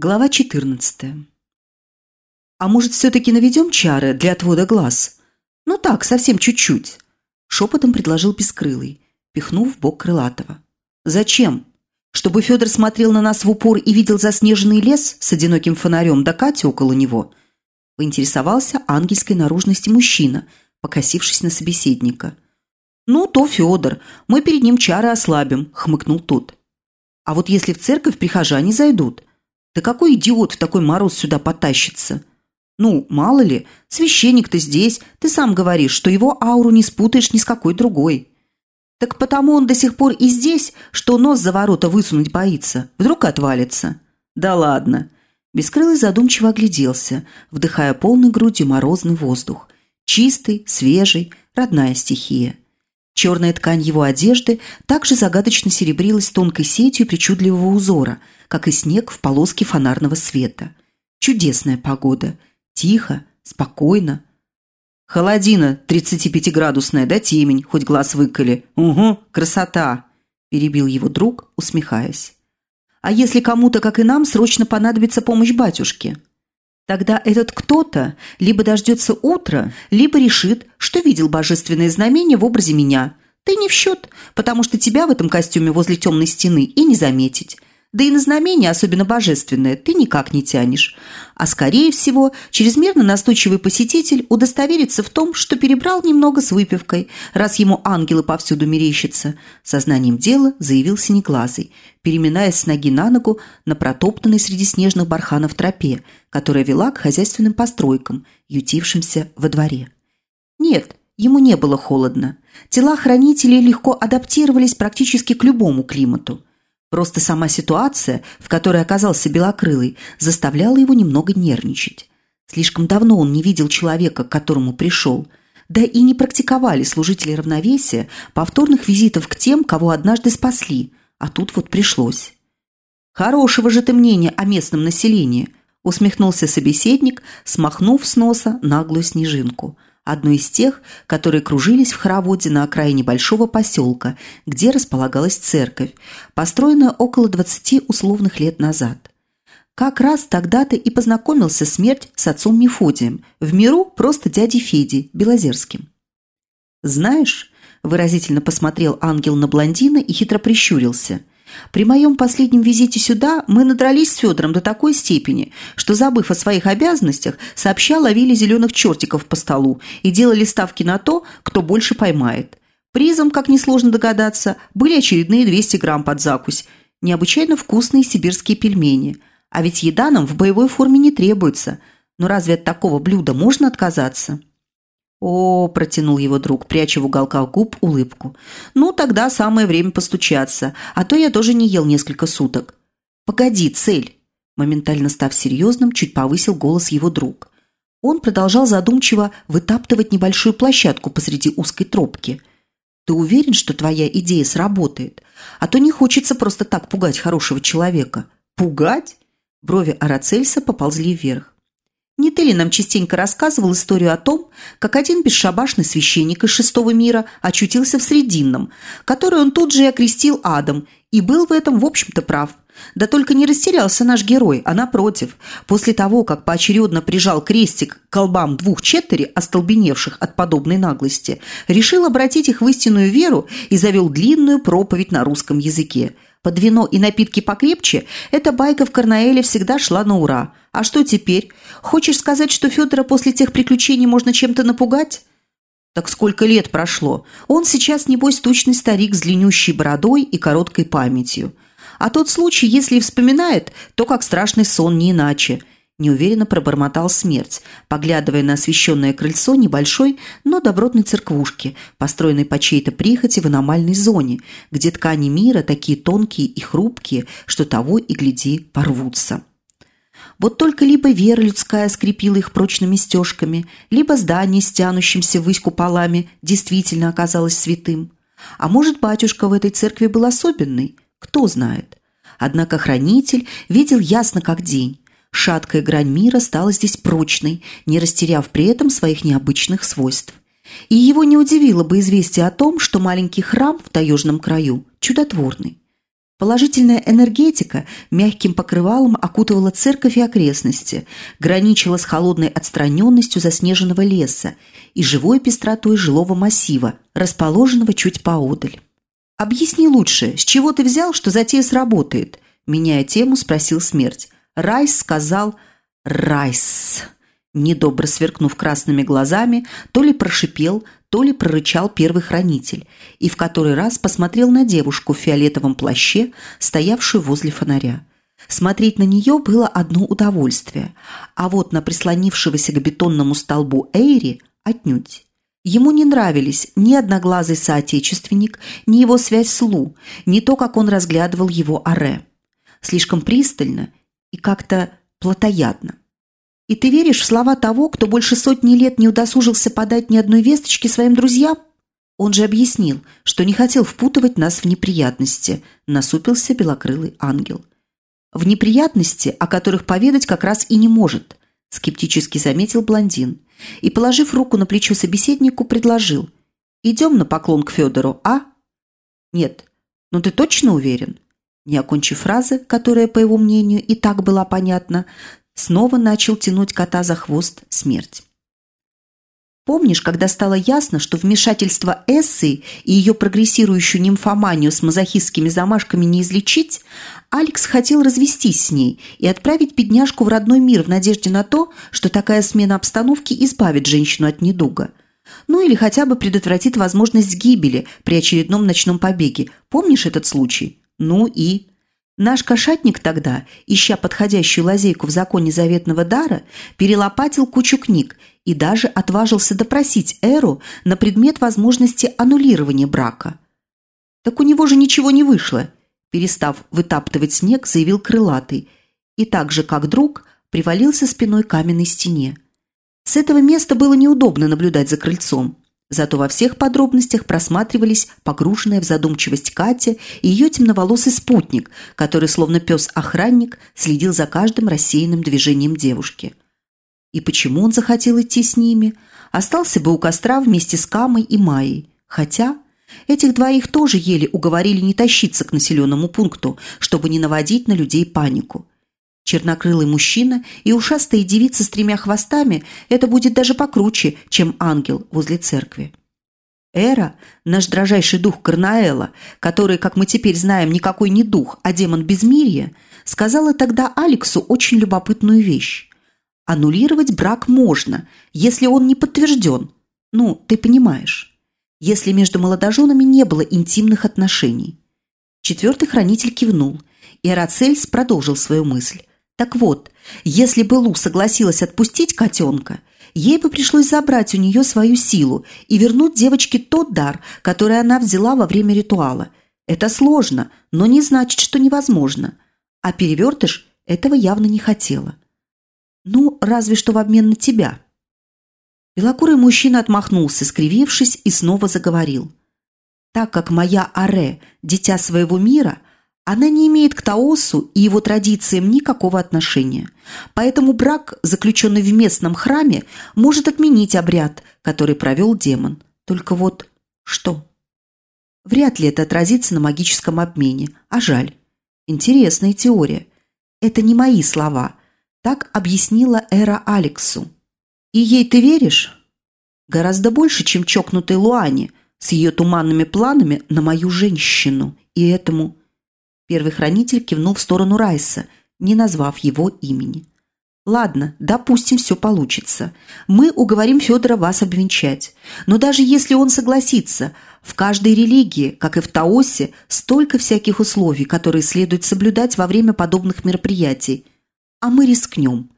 Глава 14. «А может, все-таки наведем чары для отвода глаз? Ну так, совсем чуть-чуть», – шепотом предложил Бескрылый, пихнув в бок Крылатого. «Зачем? Чтобы Федор смотрел на нас в упор и видел заснеженный лес с одиноким фонарем да Катя около него?» – поинтересовался ангельской наружности мужчина, покосившись на собеседника. «Ну, то Федор, мы перед ним чары ослабим», – хмыкнул тот. «А вот если в церковь прихожане зайдут?» Да какой идиот в такой мороз сюда потащится? Ну, мало ли, священник-то здесь, ты сам говоришь, что его ауру не спутаешь ни с какой другой. Так потому он до сих пор и здесь, что нос за ворота высунуть боится. Вдруг отвалится. Да ладно. Бескрылый задумчиво огляделся, вдыхая полной грудью морозный воздух. Чистый, свежий, родная стихия. Черная ткань его одежды также загадочно серебрилась тонкой сетью причудливого узора, как и снег в полоске фонарного света. Чудесная погода. Тихо, спокойно. «Холодина, 35-градусная, да темень, хоть глаз выколи. Угу, красота!» – перебил его друг, усмехаясь. «А если кому-то, как и нам, срочно понадобится помощь батюшке?» Тогда этот кто-то либо дождется утра, либо решит, что видел божественное знамение в образе меня. Ты не в счет, потому что тебя в этом костюме возле темной стены и не заметить. Да и на знамение, особенно божественное, ты никак не тянешь. А скорее всего, чрезмерно настойчивый посетитель удостоверится в том, что перебрал немного с выпивкой, раз ему ангелы повсюду мерещатся. Сознанием дела заявил Синеглазый, переминаясь с ноги на ногу на протоптанной среди снежных барханов тропе, которая вела к хозяйственным постройкам, ютившимся во дворе. Нет, ему не было холодно. Тела хранителей легко адаптировались практически к любому климату – Просто сама ситуация, в которой оказался Белокрылый, заставляла его немного нервничать. Слишком давно он не видел человека, к которому пришел. Да и не практиковали служители равновесия повторных визитов к тем, кого однажды спасли, а тут вот пришлось. «Хорошего же ты мнения о местном населении», усмехнулся собеседник, смахнув с носа наглую снежинку – одной из тех, которые кружились в хороводе на окраине большого поселка, где располагалась церковь, построенная около 20 условных лет назад. Как раз тогда-то и познакомился смерть с отцом Мефодием, в миру просто дядей Феди, Белозерским. «Знаешь», – выразительно посмотрел ангел на блондина и хитро прищурился – при моем последнем визите сюда мы надрались с Федором до такой степени, что, забыв о своих обязанностях, сообща ловили зеленых чертиков по столу и делали ставки на то, кто больше поймает. Призом, как несложно догадаться, были очередные 200 грамм под закусь, необычайно вкусные сибирские пельмени. А ведь еда нам в боевой форме не требуется. Но разве от такого блюда можно отказаться? «О», – протянул его друг, пряча в уголках губ улыбку. «Ну, тогда самое время постучаться, а то я тоже не ел несколько суток». «Погоди, цель!» Моментально став серьезным, чуть повысил голос его друг. Он продолжал задумчиво вытаптывать небольшую площадку посреди узкой тропки. «Ты уверен, что твоя идея сработает? А то не хочется просто так пугать хорошего человека». «Пугать?» Брови Арацельса поползли вверх. Не ты ли нам частенько рассказывал историю о том, как один бесшабашный священник из шестого мира очутился в Срединном, который он тут же и окрестил адом, и был в этом, в общем-то, прав. Да только не растерялся наш герой, а напротив, после того, как поочередно прижал крестик к колбам двух четвери, остолбеневших от подобной наглости, решил обратить их в истинную веру и завел длинную проповедь на русском языке – под вино и напитки покрепче, эта байка в Карнаэле всегда шла на ура. А что теперь? Хочешь сказать, что Федора после тех приключений можно чем-то напугать? Так сколько лет прошло? Он сейчас, небось, тучный старик с длиннющей бородой и короткой памятью. А тот случай, если и вспоминает, то как страшный сон, не иначе – неуверенно пробормотал смерть, поглядывая на освещенное крыльцо небольшой, но добротной церквушки, построенной по чьей-то прихоти в аномальной зоне, где ткани мира такие тонкие и хрупкие, что того и гляди порвутся. Вот только либо вера людская скрепила их прочными стежками, либо здание с тянущимся ввысь куполами действительно оказалось святым. А может, батюшка в этой церкви был особенный? Кто знает. Однако хранитель видел ясно как день. Шаткая грань мира стала здесь прочной, не растеряв при этом своих необычных свойств. И его не удивило бы известие о том, что маленький храм в таежном краю чудотворный. Положительная энергетика мягким покрывалом окутывала церковь и окрестности, граничила с холодной отстраненностью заснеженного леса и живой пестротой жилого массива, расположенного чуть поодаль. «Объясни лучше, с чего ты взял, что затея сработает?» Меняя тему, спросил смерть. Райс сказал «Райс». Недобро сверкнув красными глазами, то ли прошипел, то ли прорычал первый хранитель и в который раз посмотрел на девушку в фиолетовом плаще, стоявшую возле фонаря. Смотреть на нее было одно удовольствие, а вот на прислонившегося к бетонному столбу Эйри отнюдь. Ему не нравились ни одноглазый соотечественник, ни его связь с Лу, ни то, как он разглядывал его аре. Слишком пристально и как-то плотоядно. И ты веришь в слова того, кто больше сотни лет не удосужился подать ни одной весточки своим друзьям? Он же объяснил, что не хотел впутывать нас в неприятности, насупился белокрылый ангел. В неприятности, о которых поведать как раз и не может, скептически заметил блондин и, положив руку на плечо собеседнику, предложил: "Идем на поклон к Федору, а?" "Нет. Но ты точно уверен?" Не окончив фразы, которая, по его мнению, и так была понятна, снова начал тянуть кота за хвост смерть. Помнишь, когда стало ясно, что вмешательство Эссы и ее прогрессирующую нимфоманию с мазохистскими замашками не излечить, Алекс хотел развестись с ней и отправить бедняжку в родной мир в надежде на то, что такая смена обстановки избавит женщину от недуга. Ну или хотя бы предотвратит возможность гибели при очередном ночном побеге. Помнишь этот случай? Ну и... Наш кошатник тогда, ища подходящую лазейку в законе заветного дара, перелопатил кучу книг и даже отважился допросить Эру на предмет возможности аннулирования брака. Так у него же ничего не вышло, перестав вытаптывать снег, заявил крылатый, и так же, как друг, привалился спиной к каменной стене. С этого места было неудобно наблюдать за крыльцом. Зато во всех подробностях просматривались погруженная в задумчивость Катя и ее темноволосый спутник, который, словно пес-охранник, следил за каждым рассеянным движением девушки. И почему он захотел идти с ними? Остался бы у костра вместе с Камой и Майей. Хотя этих двоих тоже еле уговорили не тащиться к населенному пункту, чтобы не наводить на людей панику. Чернокрылый мужчина и ушастая девица с тремя хвостами – это будет даже покруче, чем ангел возле церкви. Эра, наш дрожайший дух Карнаэла, который, как мы теперь знаем, никакой не дух, а демон безмирия, сказала тогда Алексу очень любопытную вещь. Аннулировать брак можно, если он не подтвержден. Ну, ты понимаешь. Если между молодоженами не было интимных отношений. Четвертый хранитель кивнул, и Арацельс продолжил свою мысль. Так вот, если бы Лу согласилась отпустить котенка, ей бы пришлось забрать у нее свою силу и вернуть девочке тот дар, который она взяла во время ритуала. Это сложно, но не значит, что невозможно. А перевертыш этого явно не хотела. Ну, разве что в обмен на тебя. Белокурый мужчина отмахнулся, скривившись, и снова заговорил. Так как моя Аре – дитя своего мира – она не имеет к Таосу и его традициям никакого отношения. Поэтому брак, заключенный в местном храме, может отменить обряд, который провел демон. Только вот что? Вряд ли это отразится на магическом обмене, а жаль. Интересная теория. Это не мои слова. Так объяснила Эра Алексу. И ей ты веришь? Гораздо больше, чем чокнутой Луане с ее туманными планами на мою женщину и этому Первый хранитель кивнул в сторону Райса, не назвав его имени. Ладно, допустим, все получится. Мы уговорим Федора вас обвенчать. Но даже если он согласится, в каждой религии, как и в Таосе, столько всяких условий, которые следует соблюдать во время подобных мероприятий. А мы рискнем,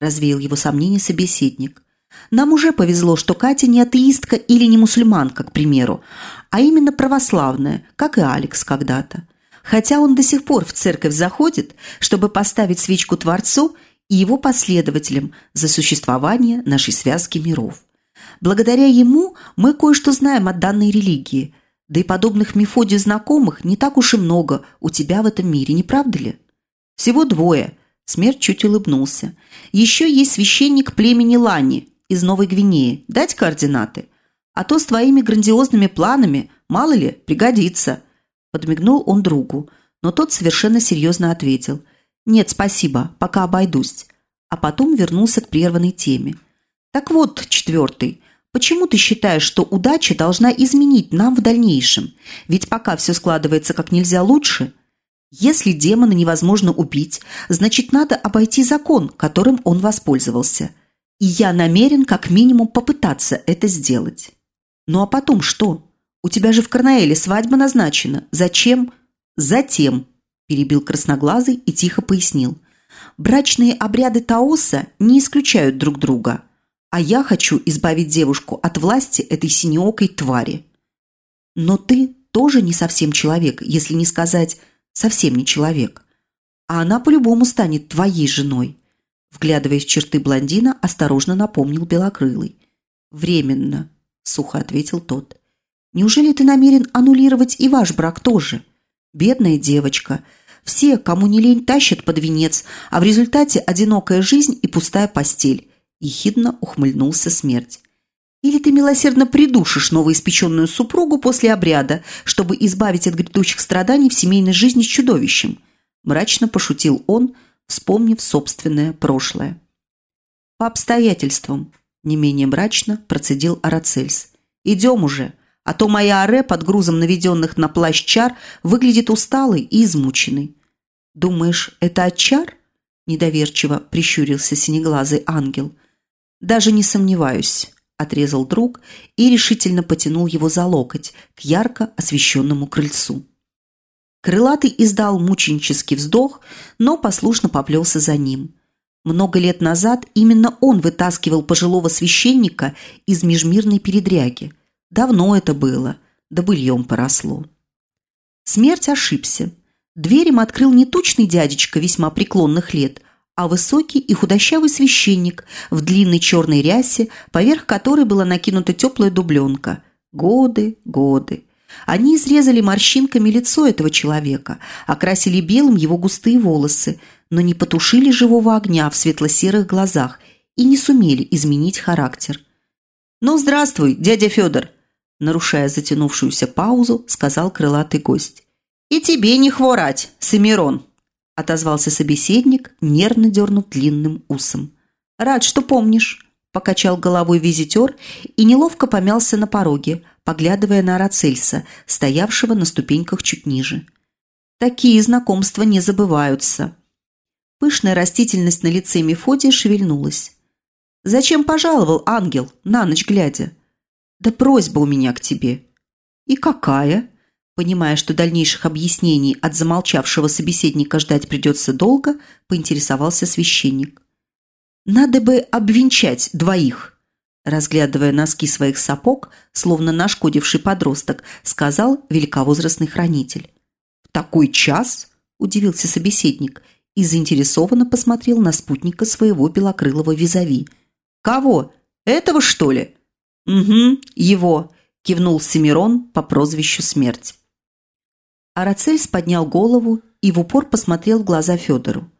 развеял его сомнения собеседник. Нам уже повезло, что Катя не атеистка или не мусульманка, к примеру, а именно православная, как и Алекс когда-то хотя он до сих пор в церковь заходит, чтобы поставить свечку Творцу и его последователям за существование нашей связки миров. Благодаря ему мы кое-что знаем о данной религии, да и подобных Мефодию знакомых не так уж и много у тебя в этом мире, не правда ли? Всего двое. Смерть чуть улыбнулся. Еще есть священник племени Лани из Новой Гвинеи. Дать координаты? А то с твоими грандиозными планами, мало ли, пригодится – Подмигнул он другу. но тот совершенно серьезно ответил «Нет, спасибо, пока обойдусь», а потом вернулся к прерванной теме. «Так вот, четвертый, почему ты считаешь, что удача должна изменить нам в дальнейшем? Ведь пока все складывается как нельзя лучше, если демона невозможно убить, значит, надо обойти закон, которым он воспользовался. И я намерен как минимум попытаться это сделать. Ну а потом что? У тебя же в Карнаэле свадьба назначена. Зачем? Затем, перебил красноглазый и тихо пояснил. Брачные обряды Таоса не исключают друг друга. А я хочу избавить девушку от власти этой синеокой твари. Но ты тоже не совсем человек, если не сказать совсем не человек. А она по-любому станет твоей женой. Вглядываясь в черты блондина, осторожно напомнил Белокрылый. «Временно», – сухо ответил тот. «Неужели ты намерен аннулировать и ваш брак тоже? Бедная девочка. Все, кому не лень, тащат под венец, а в результате одинокая жизнь и пустая постель». Ехидно ухмыльнулся смерть. Или ты милосердно придушишь новоиспеченную супругу после обряда, чтобы избавить от грядущих страданий в семейной жизни с чудовищем?» Мрачно пошутил он, вспомнив собственное прошлое. «По обстоятельствам», – не менее мрачно процедил Арацельс. «Идем уже, а то моя аре под грузом наведенных на плащ чар выглядит усталой и измученной». «Думаешь, это от чар?» – недоверчиво прищурился синеглазый ангел. «Даже не сомневаюсь» отрезал друг и решительно потянул его за локоть к ярко освещенному крыльцу. Крылатый издал мученический вздох, но послушно поплелся за ним. Много лет назад именно он вытаскивал пожилого священника из межмирной передряги. Давно это было, да быльем поросло. Смерть ошибся. Дверь им открыл не тучный дядечка весьма преклонных лет, а высокий и худощавый священник в длинной черной рясе, поверх которой была накинута теплая дубленка. Годы, годы. Они изрезали морщинками лицо этого человека, окрасили белым его густые волосы, но не потушили живого огня в светло-серых глазах и не сумели изменить характер. «Ну, здравствуй, дядя Федор!» Нарушая затянувшуюся паузу, сказал крылатый гость. «И тебе не хворать, Семирон!» отозвался собеседник, нервно дернув длинным усом. «Рад, что помнишь», – покачал головой визитер и неловко помялся на пороге, поглядывая на Арацельса, стоявшего на ступеньках чуть ниже. «Такие знакомства не забываются». Пышная растительность на лице Мефодия шевельнулась. «Зачем пожаловал, ангел, на ночь глядя?» «Да просьба у меня к тебе». «И какая?» Понимая, что дальнейших объяснений от замолчавшего собеседника ждать придется долго, поинтересовался священник. «Надо бы обвенчать двоих», разглядывая носки своих сапог, словно нашкодивший подросток, сказал великовозрастный хранитель. «В такой час?» – удивился собеседник и заинтересованно посмотрел на спутника своего белокрылого визави. «Кого? Этого, что ли?» «Угу, его», – кивнул Семирон по прозвищу Смерть. Арацельс поднял голову и в упор посмотрел в глаза Федору.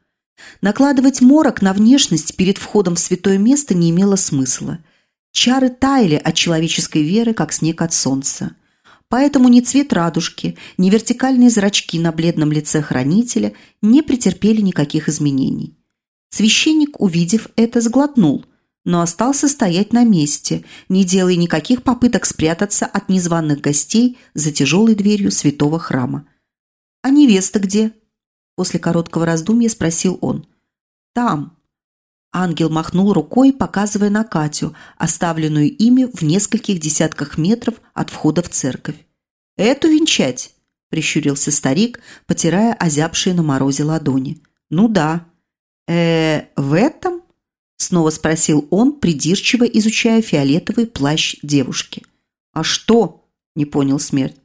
Накладывать морок на внешность перед входом в святое место не имело смысла. Чары таяли от человеческой веры, как снег от солнца. Поэтому ни цвет радужки, ни вертикальные зрачки на бледном лице хранителя не претерпели никаких изменений. Священник, увидев это, сглотнул, но остался стоять на месте, не делая никаких попыток спрятаться от незваных гостей за тяжелой дверью святого храма. «А невеста где?» После короткого раздумья спросил он. «Там». Ангел махнул рукой, показывая на Катю, оставленную ими в нескольких десятках метров от входа в церковь. «Эту венчать?» – прищурился старик, потирая озябшие на морозе ладони. «Ну да». «Э, в этом?» Снова спросил он, придирчиво изучая фиолетовый плащ девушки. «А что?» – не понял смерть.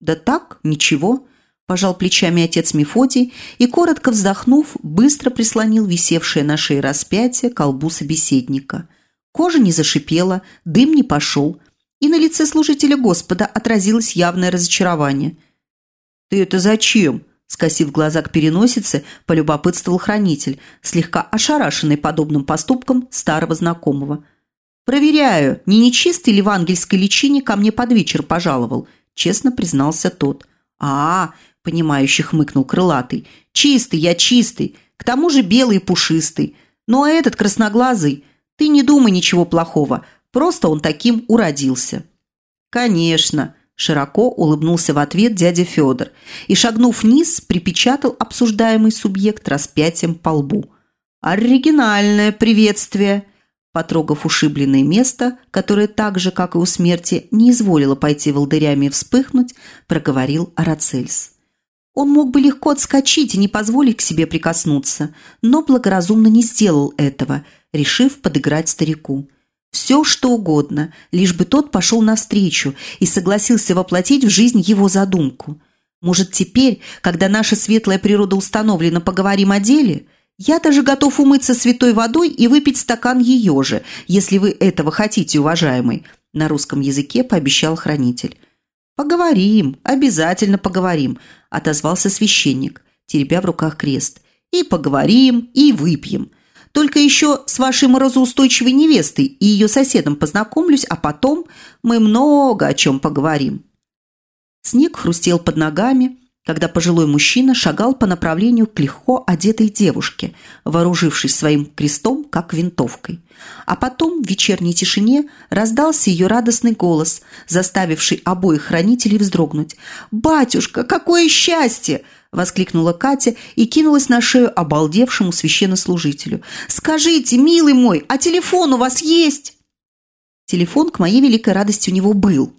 «Да так, ничего», – пожал плечами отец Мефодий и, коротко вздохнув, быстро прислонил висевшее на шее распятие колбу собеседника. Кожа не зашипела, дым не пошел, и на лице служителя Господа отразилось явное разочарование. «Ты это зачем?» Скосив глаза к переносице, полюбопытствовал хранитель, слегка ошарашенный подобным поступком старого знакомого. «Проверяю, не нечистый ли в ангельской личине ко мне под вечер пожаловал?» – честно признался тот. «А, понимающе хмыкнул крылатый. «Чистый я, чистый, к тому же белый и пушистый. Ну а этот красноглазый, ты не думай ничего плохого, просто он таким уродился». «Конечно», – широко улыбнулся в ответ дядя Федор и, шагнув вниз, припечатал обсуждаемый субъект распятием по лбу. «Оригинальное приветствие!» Потрогав ушибленное место, которое так же, как и у смерти, не изволило пойти волдырями и вспыхнуть, проговорил Арацельс. Он мог бы легко отскочить и не позволить к себе прикоснуться, но благоразумно не сделал этого, решив подыграть старику. Все, что угодно, лишь бы тот пошел навстречу и согласился воплотить в жизнь его задумку. Может, теперь, когда наша светлая природа установлена, поговорим о деле? Я даже готов умыться святой водой и выпить стакан ее же, если вы этого хотите, уважаемый», – на русском языке пообещал хранитель. «Поговорим, обязательно поговорим», – отозвался священник, теребя в руках крест. «И поговорим, и выпьем. Только еще с вашей морозоустойчивой невестой и ее соседом познакомлюсь, а потом мы много о чем поговорим». Снег хрустел под ногами, когда пожилой мужчина шагал по направлению к легко одетой девушке, вооружившись своим крестом, как винтовкой. А потом в вечерней тишине раздался ее радостный голос, заставивший обоих хранителей вздрогнуть. «Батюшка, какое счастье!» – воскликнула Катя и кинулась на шею обалдевшему священнослужителю. «Скажите, милый мой, а телефон у вас есть?» Телефон, к моей великой радости, у него был.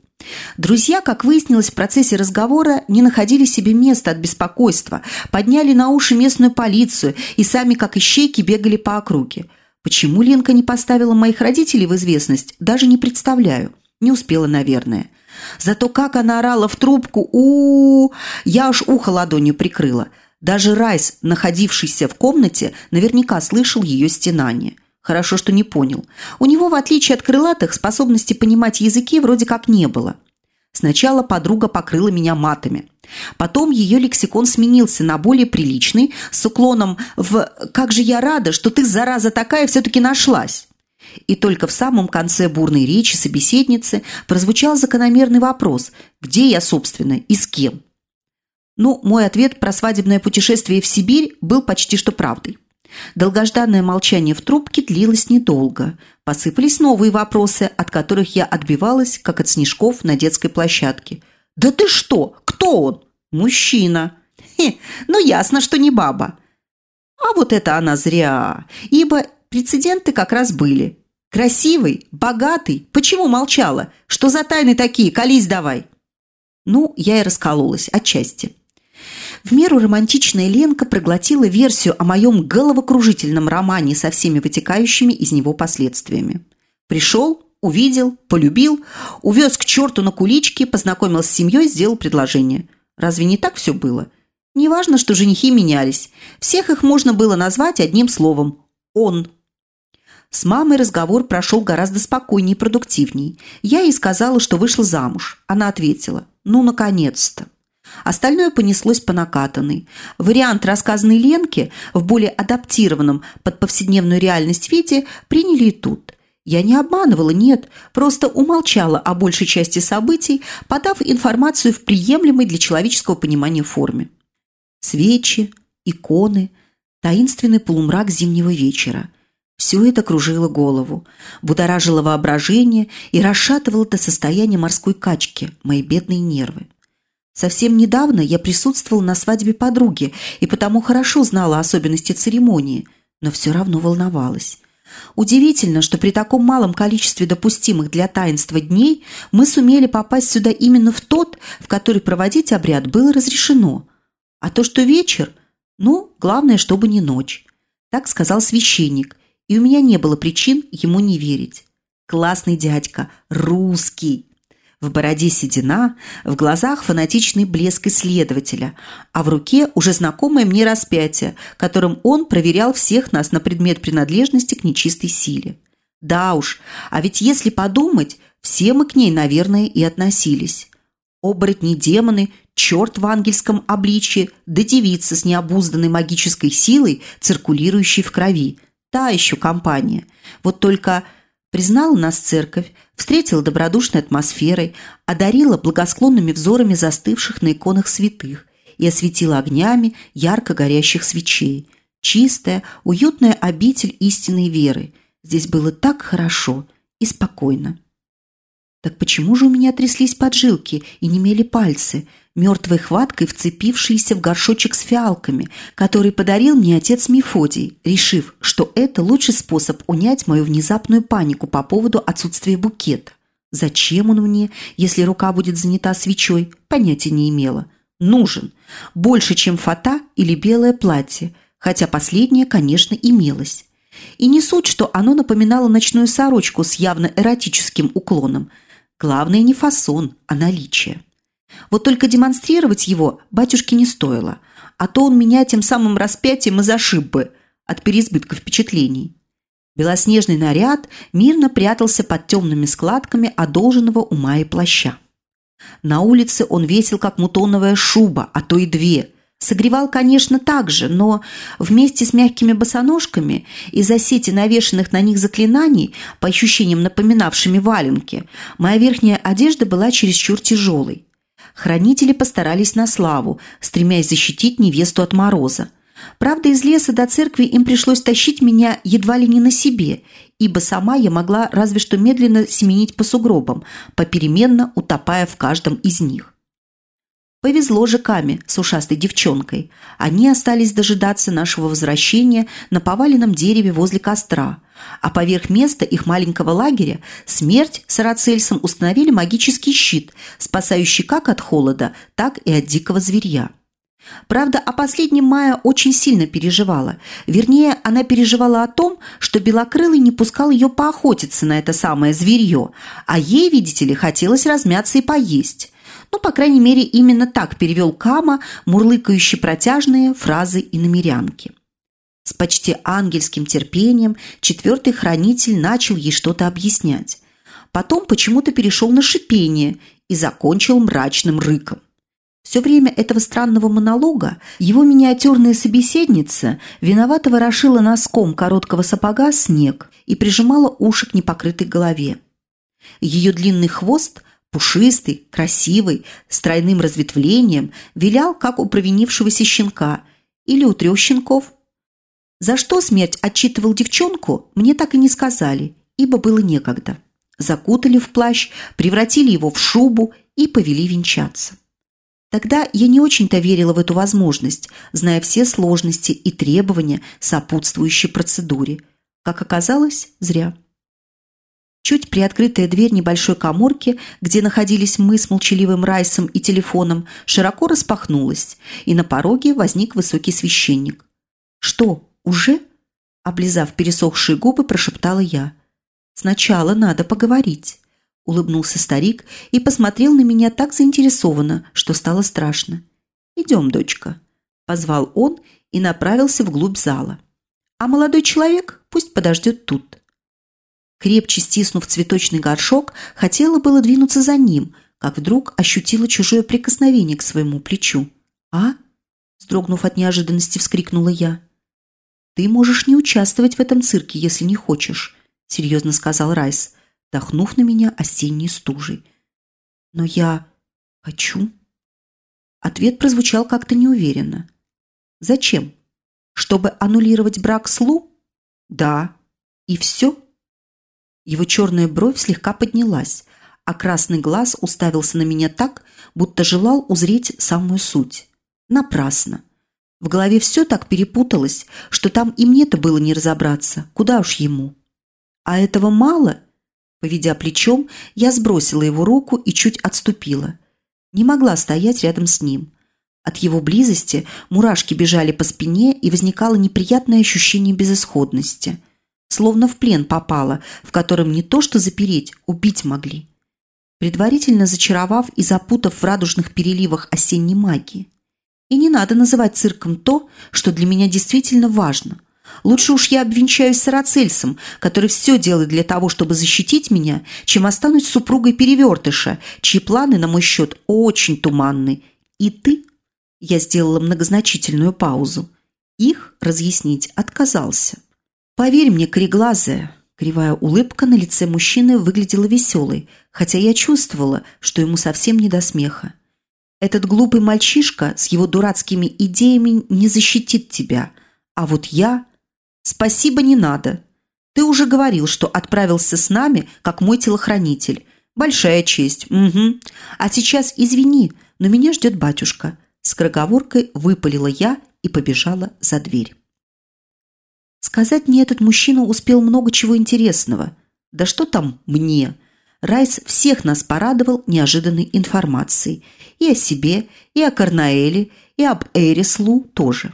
Друзья, как выяснилось в процессе разговора, не находили себе места от беспокойства, подняли на уши местную полицию и сами, как ищейки, бегали по округе. Почему Ленка не поставила моих родителей в известность, даже не представляю. Не успела, наверное. Зато как она орала в трубку, у, -у, -у я аж ухо ладонью прикрыла. Даже Райс, находившийся в комнате, наверняка слышал ее стенание. Хорошо, что не понял. У него, в отличие от крылатых, способности понимать языки вроде как не было. Сначала подруга покрыла меня матами. Потом ее лексикон сменился на более приличный, с уклоном в «Как же я рада, что ты, зараза такая, все-таки нашлась!» И только в самом конце бурной речи собеседницы прозвучал закономерный вопрос «Где я, собственно, и с кем?». Ну, мой ответ про свадебное путешествие в Сибирь был почти что правдой. Долгожданное молчание в трубке длилось недолго. Посыпались новые вопросы, от которых я отбивалась, как от снежков на детской площадке. «Да ты что? Кто он?» «Мужчина». «Хе, ну ясно, что не баба». А вот это она зря, ибо прецеденты как раз были. Красивый, богатый. Почему молчала? Что за тайны такие? Колись давай. Ну, я и раскололась отчасти. В меру романтичная Ленка проглотила версию о моем головокружительном романе со всеми вытекающими из него последствиями. Пришел, увидел, полюбил, увез к черту на куличке, познакомил с семьей, сделал предложение. Разве не так все было? Неважно, что женихи менялись. Всех их можно было назвать одним словом – «он». С мамой разговор прошел гораздо спокойнее и продуктивнее. Я ей сказала, что вышла замуж. Она ответила «Ну, наконец-то». Остальное понеслось по накатанной. Вариант, рассказанный Ленке, в более адаптированном под повседневную реальность виде, приняли и тут. Я не обманывала, нет, просто умолчала о большей части событий, подав информацию в приемлемой для человеческого понимания форме. Свечи, иконы, таинственный полумрак зимнего вечера – все это кружило голову, будоражило воображение и расшатывало до состояния морской качки мои бедные нервы. Совсем недавно я присутствовала на свадьбе подруги и потому хорошо знала особенности церемонии, но все равно волновалась. Удивительно, что при таком малом количестве допустимых для таинства дней мы сумели попасть сюда именно в тот, в который проводить обряд было разрешено. А то, что вечер, ну, главное, чтобы не ночь. Так сказал священник, и у меня не было причин ему не верить. Классный дядька, русский. В бороде седина, в глазах фанатичный блеск исследователя, а в руке уже знакомое мне распятие, которым он проверял всех нас на предмет принадлежности к нечистой силе. Да уж, а ведь если подумать, все мы к ней, наверное, и относились. Оборотни-демоны, черт в ангельском обличье, да девица с необузданной магической силой, циркулирующей в крови – Та еще компания. Вот только признала нас церковь, встретила добродушной атмосферой, одарила благосклонными взорами застывших на иконах святых и осветила огнями ярко горящих свечей. Чистая, уютная обитель истинной веры. Здесь было так хорошо и спокойно. Так почему же у меня тряслись поджилки и немели пальцы, мертвой хваткой вцепившиеся в горшочек с фиалками, который подарил мне отец Мефодий, решив, что это лучший способ унять мою внезапную панику по поводу отсутствия букета? Зачем он мне, если рука будет занята свечой, понятия не имела. Нужен. Больше, чем фата или белое платье, хотя последнее, конечно, имелось. И не суть, что оно напоминало ночную сорочку с явно эротическим уклоном. Главное не фасон, а наличие. Вот только демонстрировать его батюшке не стоило, а то он меня тем самым распятием и зашиб бы от переизбытка впечатлений. Белоснежный наряд мирно прятался под темными складками одолженного ума и плаща. На улице он весил, как мутоновая шуба, а то и две. Согревал, конечно, так же, но вместе с мягкими босоножками из-за сети навешанных на них заклинаний, по ощущениям напоминавшими валенки, моя верхняя одежда была чересчур тяжелой. Хранители постарались на славу, стремясь защитить невесту от мороза. Правда, из леса до церкви им пришлось тащить меня едва ли не на себе, ибо сама я могла разве что медленно семенить по сугробам, попеременно утопая в каждом из них. Повезло же Каме с ушастой девчонкой. Они остались дожидаться нашего возвращения на поваленном дереве возле костра, а поверх места их маленького лагеря смерть с Арацельсом установили магический щит, спасающий как от холода, так и от дикого зверья. Правда, о последнем Майя очень сильно переживала. Вернее, она переживала о том, что Белокрылый не пускал ее поохотиться на это самое зверье, а ей, видите ли, хотелось размяться и поесть. Ну, по крайней мере, именно так перевел Кама мурлыкающие протяжные фразы и намерянки. С почти ангельским терпением четвертый хранитель начал ей что-то объяснять. Потом почему-то перешел на шипение и закончил мрачным рыком. Все время этого странного монолога его миниатюрная собеседница виновато ворошила носком короткого сапога снег и прижимала уши к непокрытой голове. Ее длинный хвост, пушистый, красивый, с тройным разветвлением, вилял, как у провинившегося щенка или у трех щенков. За что смерть отчитывал девчонку, мне так и не сказали, ибо было некогда. Закутали в плащ, превратили его в шубу и повели венчаться. Тогда я не очень-то верила в эту возможность, зная все сложности и требования сопутствующей процедуре. Как оказалось, зря. Чуть приоткрытая дверь небольшой коморки, где находились мы с молчаливым Райсом и телефоном, широко распахнулась, и на пороге возник высокий священник. «Что, уже?» – облизав пересохшие губы, прошептала я. «Сначала надо поговорить» улыбнулся старик и посмотрел на меня так заинтересованно, что стало страшно. «Идем, дочка», – позвал он и направился вглубь зала. «А молодой человек пусть подождет тут». Крепче стиснув цветочный горшок, хотела было двинуться за ним, как вдруг ощутила чужое прикосновение к своему плечу. «А?» – сдрогнув от неожиданности, вскрикнула я. «Ты можешь не участвовать в этом цирке, если не хочешь», – серьезно сказал Райс дохнув на меня осенней стужей. «Но я хочу...» Ответ прозвучал как-то неуверенно. «Зачем? Чтобы аннулировать брак с Лу?» «Да. И все?» Его черная бровь слегка поднялась, а красный глаз уставился на меня так, будто желал узреть самую суть. Напрасно. В голове все так перепуталось, что там и мне-то было не разобраться, куда уж ему. А этого мало Поведя плечом, я сбросила его руку и чуть отступила. Не могла стоять рядом с ним. От его близости мурашки бежали по спине, и возникало неприятное ощущение безысходности. Словно в плен попала, в котором не то что запереть, убить могли. Предварительно зачаровав и запутав в радужных переливах осенней магии. И не надо называть цирком то, что для меня действительно важно – Лучше уж я обвенчаюсь с Арацельсом, который все делает для того, чтобы защитить меня, чем останусь супругой перевертыша, чьи планы на мой счет очень туманны. И ты, я сделала многозначительную паузу, их разъяснить отказался. Поверь мне, кореглазая, кривая улыбка на лице мужчины выглядела веселой, хотя я чувствовала, что ему совсем не до смеха. Этот глупый мальчишка с его дурацкими идеями не защитит тебя. А вот я... Спасибо не надо. Ты уже говорил, что отправился с нами, как мой телохранитель. Большая честь. Угу. А сейчас извини, но меня ждет батюшка. Скороговоркой выпалила я и побежала за дверь. Сказать мне этот мужчина успел много чего интересного. Да что там мне? Райс всех нас порадовал неожиданной информацией. И о себе, и о Карнаэле, и об Эрислу тоже.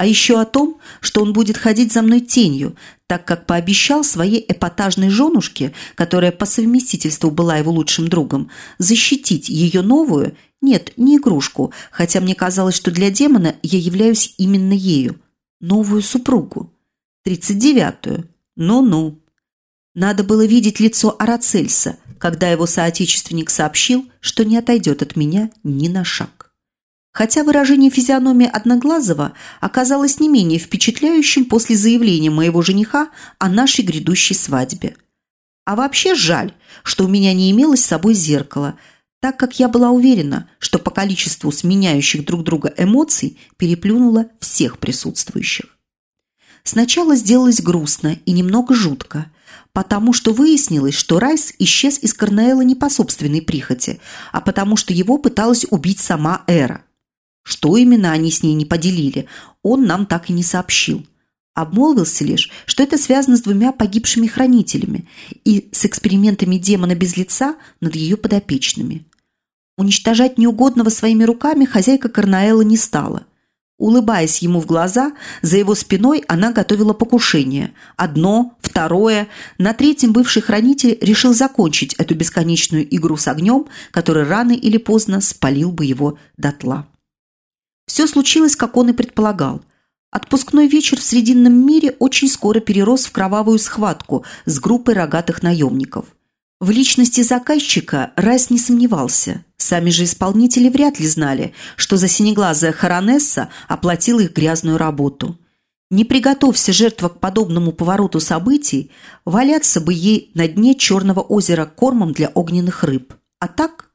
А еще о том, что он будет ходить за мной тенью, так как пообещал своей эпатажной женушке, которая по совместительству была его лучшим другом, защитить ее новую, нет, не игрушку, хотя мне казалось, что для демона я являюсь именно ею, новую супругу. Тридцать девятую. Ну-ну. Надо было видеть лицо Арацельса, когда его соотечественник сообщил, что не отойдет от меня ни на шаг. Хотя выражение физиономии Одноглазого оказалось не менее впечатляющим после заявления моего жениха о нашей грядущей свадьбе. А вообще жаль, что у меня не имелось с собой зеркала, так как я была уверена, что по количеству сменяющих друг друга эмоций переплюнула всех присутствующих. Сначала сделалось грустно и немного жутко, потому что выяснилось, что Райс исчез из Корнеэла не по собственной прихоти, а потому что его пыталась убить сама Эра. Что именно они с ней не поделили, он нам так и не сообщил. Обмолвился лишь, что это связано с двумя погибшими хранителями и с экспериментами демона без лица над ее подопечными. Уничтожать неугодного своими руками хозяйка Карнаэла не стала. Улыбаясь ему в глаза, за его спиной она готовила покушение. Одно, второе. На третьем бывший хранитель решил закончить эту бесконечную игру с огнем, который рано или поздно спалил бы его дотла. Все случилось, как он и предполагал. Отпускной вечер в Срединном мире очень скоро перерос в кровавую схватку с группой рогатых наемников – в личности заказчика Райс не сомневался. Сами же исполнители вряд ли знали, что за синеглазая Харонесса оплатила их грязную работу. Не приготовься жертва к подобному повороту событий, валяться бы ей на дне Черного озера кормом для огненных рыб. А так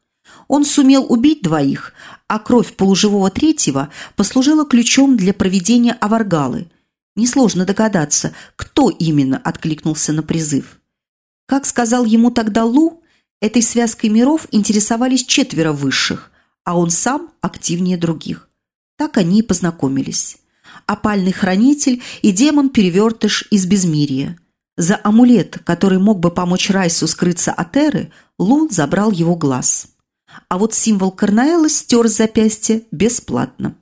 он сумел убить двоих, а кровь полуживого третьего послужила ключом для проведения аваргалы. Несложно догадаться, кто именно откликнулся на призыв. Как сказал ему тогда Лу, этой связкой миров интересовались четверо высших, а он сам активнее других. Так они и познакомились. Опальный хранитель и демон-перевертыш из безмирия. За амулет, который мог бы помочь Райсу скрыться от Эры, Лу забрал его глаз. А вот символ Карнаэла стер с запястья бесплатно.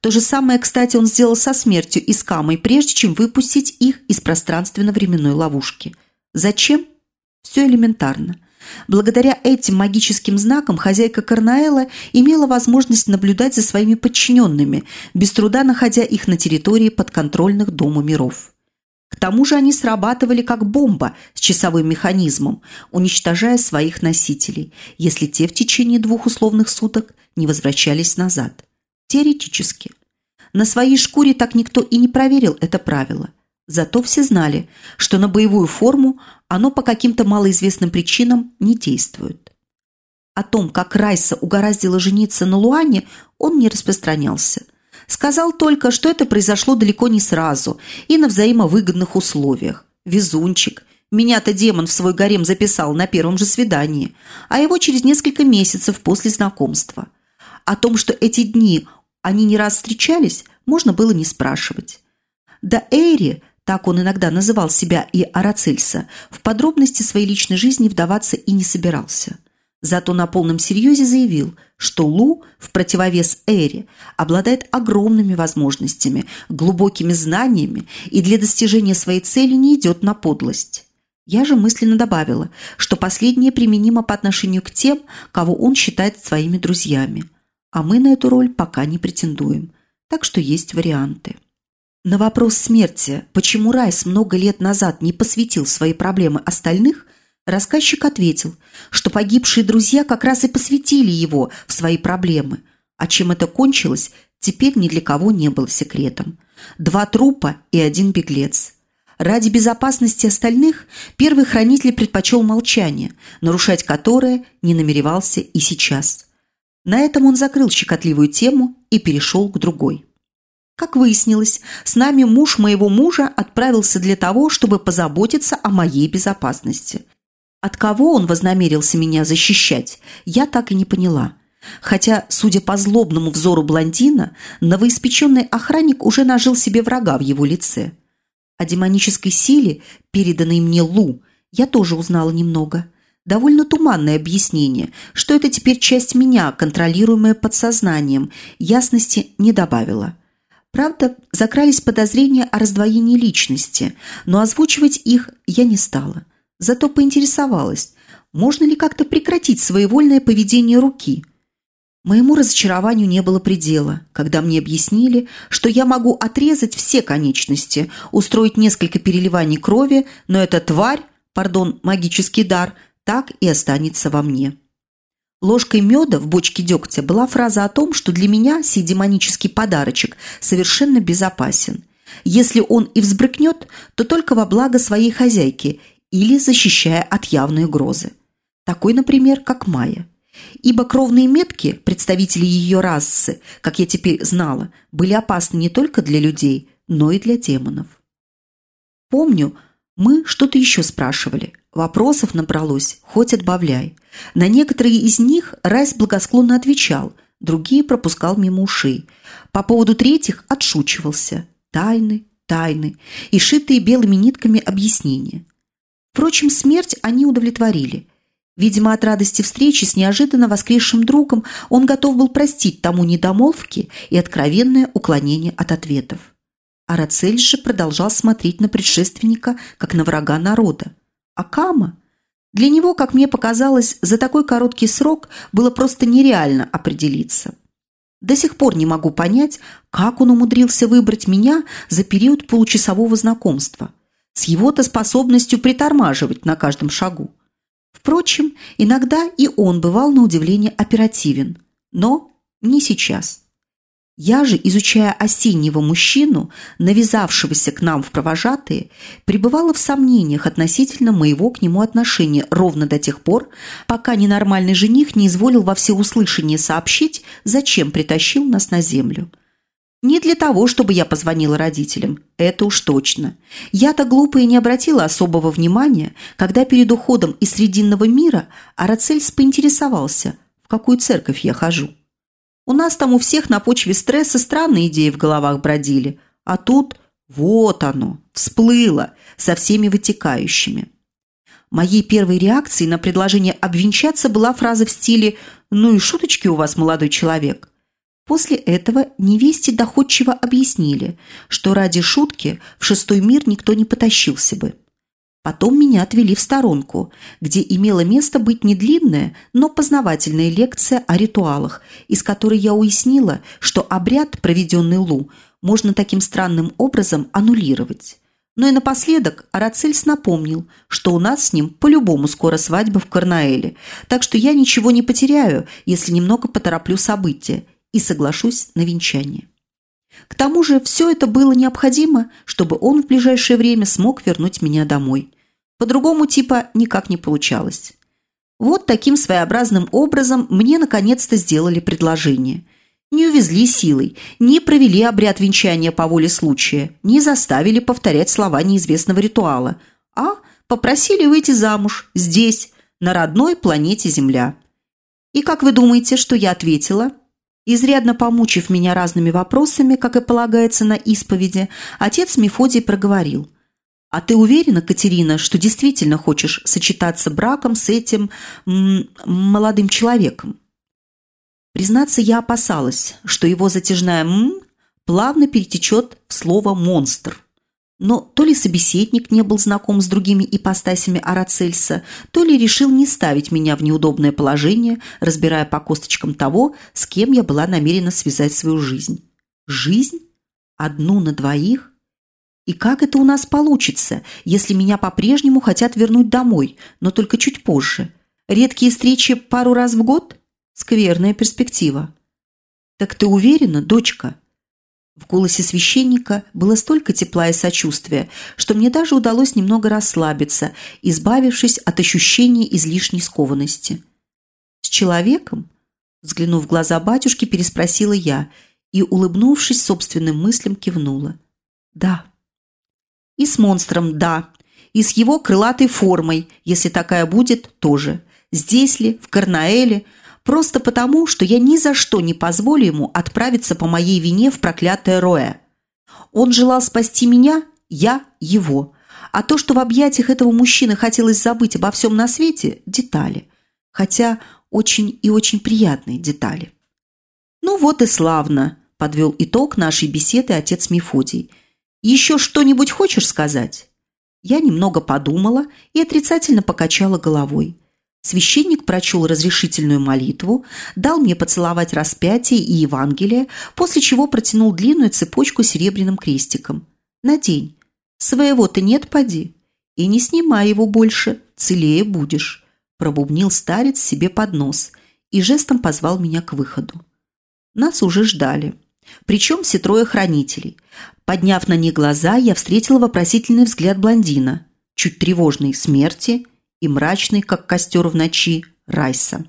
То же самое, кстати, он сделал со смертью и с Камой, прежде чем выпустить их из пространственно-временной ловушки – Зачем? Все элементарно. Благодаря этим магическим знакам хозяйка Карнаэла имела возможность наблюдать за своими подчиненными, без труда находя их на территории подконтрольных Дому миров. К тому же они срабатывали как бомба с часовым механизмом, уничтожая своих носителей, если те в течение двух условных суток не возвращались назад. Теоретически. На своей шкуре так никто и не проверил это правило – Зато все знали, что на боевую форму оно по каким-то малоизвестным причинам не действует. О том, как Райса угораздило жениться на Луане, он не распространялся. Сказал только, что это произошло далеко не сразу и на взаимовыгодных условиях. Везунчик. Меня-то демон в свой гарем записал на первом же свидании, а его через несколько месяцев после знакомства. О том, что эти дни они не раз встречались, можно было не спрашивать. Да Эйри так он иногда называл себя и Арацельса, в подробности своей личной жизни вдаваться и не собирался. Зато на полном серьезе заявил, что Лу, в противовес Эре, обладает огромными возможностями, глубокими знаниями и для достижения своей цели не идет на подлость. Я же мысленно добавила, что последнее применимо по отношению к тем, кого он считает своими друзьями. А мы на эту роль пока не претендуем. Так что есть варианты. На вопрос смерти, почему Райс много лет назад не посвятил свои проблемы остальных, рассказчик ответил, что погибшие друзья как раз и посвятили его в свои проблемы, а чем это кончилось, теперь ни для кого не было секретом. Два трупа и один беглец. Ради безопасности остальных первый хранитель предпочел молчание, нарушать которое не намеревался и сейчас. На этом он закрыл щекотливую тему и перешел к другой. Как выяснилось, с нами муж моего мужа отправился для того, чтобы позаботиться о моей безопасности. От кого он вознамерился меня защищать, я так и не поняла. Хотя, судя по злобному взору блондина, новоиспеченный охранник уже нажил себе врага в его лице. О демонической силе, переданной мне Лу, я тоже узнала немного. Довольно туманное объяснение, что это теперь часть меня, контролируемая подсознанием, ясности не добавила. Правда, закрались подозрения о раздвоении личности, но озвучивать их я не стала. Зато поинтересовалась, можно ли как-то прекратить своевольное поведение руки. Моему разочарованию не было предела, когда мне объяснили, что я могу отрезать все конечности, устроить несколько переливаний крови, но эта тварь, пардон, магический дар, так и останется во мне. Ложкой меда в бочке дегтя была фраза о том, что для меня сей демонический подарочек совершенно безопасен. Если он и взбрыкнет, то только во благо своей хозяйки или защищая от явной угрозы. Такой, например, как Майя. Ибо кровные метки, представители ее расы, как я теперь знала, были опасны не только для людей, но и для демонов. Помню, мы что-то еще спрашивали. Вопросов набралось, хоть отбавляй. На некоторые из них Райс благосклонно отвечал, другие пропускал мимо ушей. По поводу третьих отшучивался. Тайны, тайны и шитые белыми нитками объяснения. Впрочем, смерть они удовлетворили. Видимо, от радости встречи с неожиданно воскресшим другом он готов был простить тому недомолвки и откровенное уклонение от ответов. Арацельс же продолжал смотреть на предшественника, как на врага народа. А Кама? Для него, как мне показалось, за такой короткий срок было просто нереально определиться. До сих пор не могу понять, как он умудрился выбрать меня за период получасового знакомства, с его-то способностью притормаживать на каждом шагу. Впрочем, иногда и он бывал на удивление оперативен, но не сейчас. Я же, изучая осеннего мужчину, навязавшегося к нам в провожатые, пребывала в сомнениях относительно моего к нему отношения ровно до тех пор, пока ненормальный жених не изволил во всеуслышание сообщить, зачем притащил нас на землю. Не для того, чтобы я позвонила родителям, это уж точно. Я-то глупо и не обратила особого внимания, когда перед уходом из Срединного мира Арацельс поинтересовался, в какую церковь я хожу. У нас там у всех на почве стресса странные идеи в головах бродили. А тут вот оно, всплыло, со всеми вытекающими. Моей первой реакцией на предложение обвенчаться была фраза в стиле «Ну и шуточки у вас, молодой человек». После этого невесте доходчиво объяснили, что ради шутки в шестой мир никто не потащился бы. Потом меня отвели в сторонку, где имела место быть не длинная, но познавательная лекция о ритуалах, из которой я уяснила, что обряд, проведенный Лу, можно таким странным образом аннулировать. Но и напоследок Арацельс напомнил, что у нас с ним по-любому скоро свадьба в Карнаэле, так что я ничего не потеряю, если немного потороплю события и соглашусь на венчание. К тому же все это было необходимо, чтобы он в ближайшее время смог вернуть меня домой. По-другому типа никак не получалось. Вот таким своеобразным образом мне наконец-то сделали предложение. Не увезли силой, не провели обряд венчания по воле случая, не заставили повторять слова неизвестного ритуала, а попросили выйти замуж здесь, на родной планете Земля. И как вы думаете, что я ответила? Изрядно помучив меня разными вопросами, как и полагается на исповеди, отец Мефодий проговорил. «А ты уверена, Катерина, что действительно хочешь сочетаться браком с этим молодым человеком?» Признаться, я опасалась, что его затяжная «м» плавно перетечет в слово «монстр». Но то ли собеседник не был знаком с другими ипостасями Арацельса, то ли решил не ставить меня в неудобное положение, разбирая по косточкам того, с кем я была намерена связать свою жизнь. Жизнь? Одну на двоих? И как это у нас получится, если меня по-прежнему хотят вернуть домой, но только чуть позже? Редкие встречи пару раз в год? Скверная перспектива. Так ты уверена, дочка? В голосе священника было столько тепла и сочувствия, что мне даже удалось немного расслабиться, избавившись от ощущения излишней скованности. С человеком? Взглянув в глаза батюшки, переспросила я и, улыбнувшись собственным мыслям, кивнула. «Да». «И с монстром, да. И с его крылатой формой, если такая будет, тоже. Здесь ли, в Карнаэле, просто потому, что я ни за что не позволю ему отправиться по моей вине в проклятое Роя. Он желал спасти меня, я его. А то, что в объятиях этого мужчины хотелось забыть обо всем на свете – детали. Хотя очень и очень приятные детали. «Ну вот и славно», – подвел итог нашей беседы отец Мефодий. «Еще что-нибудь хочешь сказать?» Я немного подумала и отрицательно покачала головой. Священник прочел разрешительную молитву, дал мне поцеловать распятие и Евангелие, после чего протянул длинную цепочку серебряным крестиком. «Надень. Своего-то нет, поди. И не снимай его больше, целее будешь», пробубнил старец себе под нос и жестом позвал меня к выходу. Нас уже ждали. Причем все трое хранителей. Подняв на них глаза, я встретила вопросительный взгляд блондина, чуть тревожный смерти и мрачный, как костер в ночи, Райса.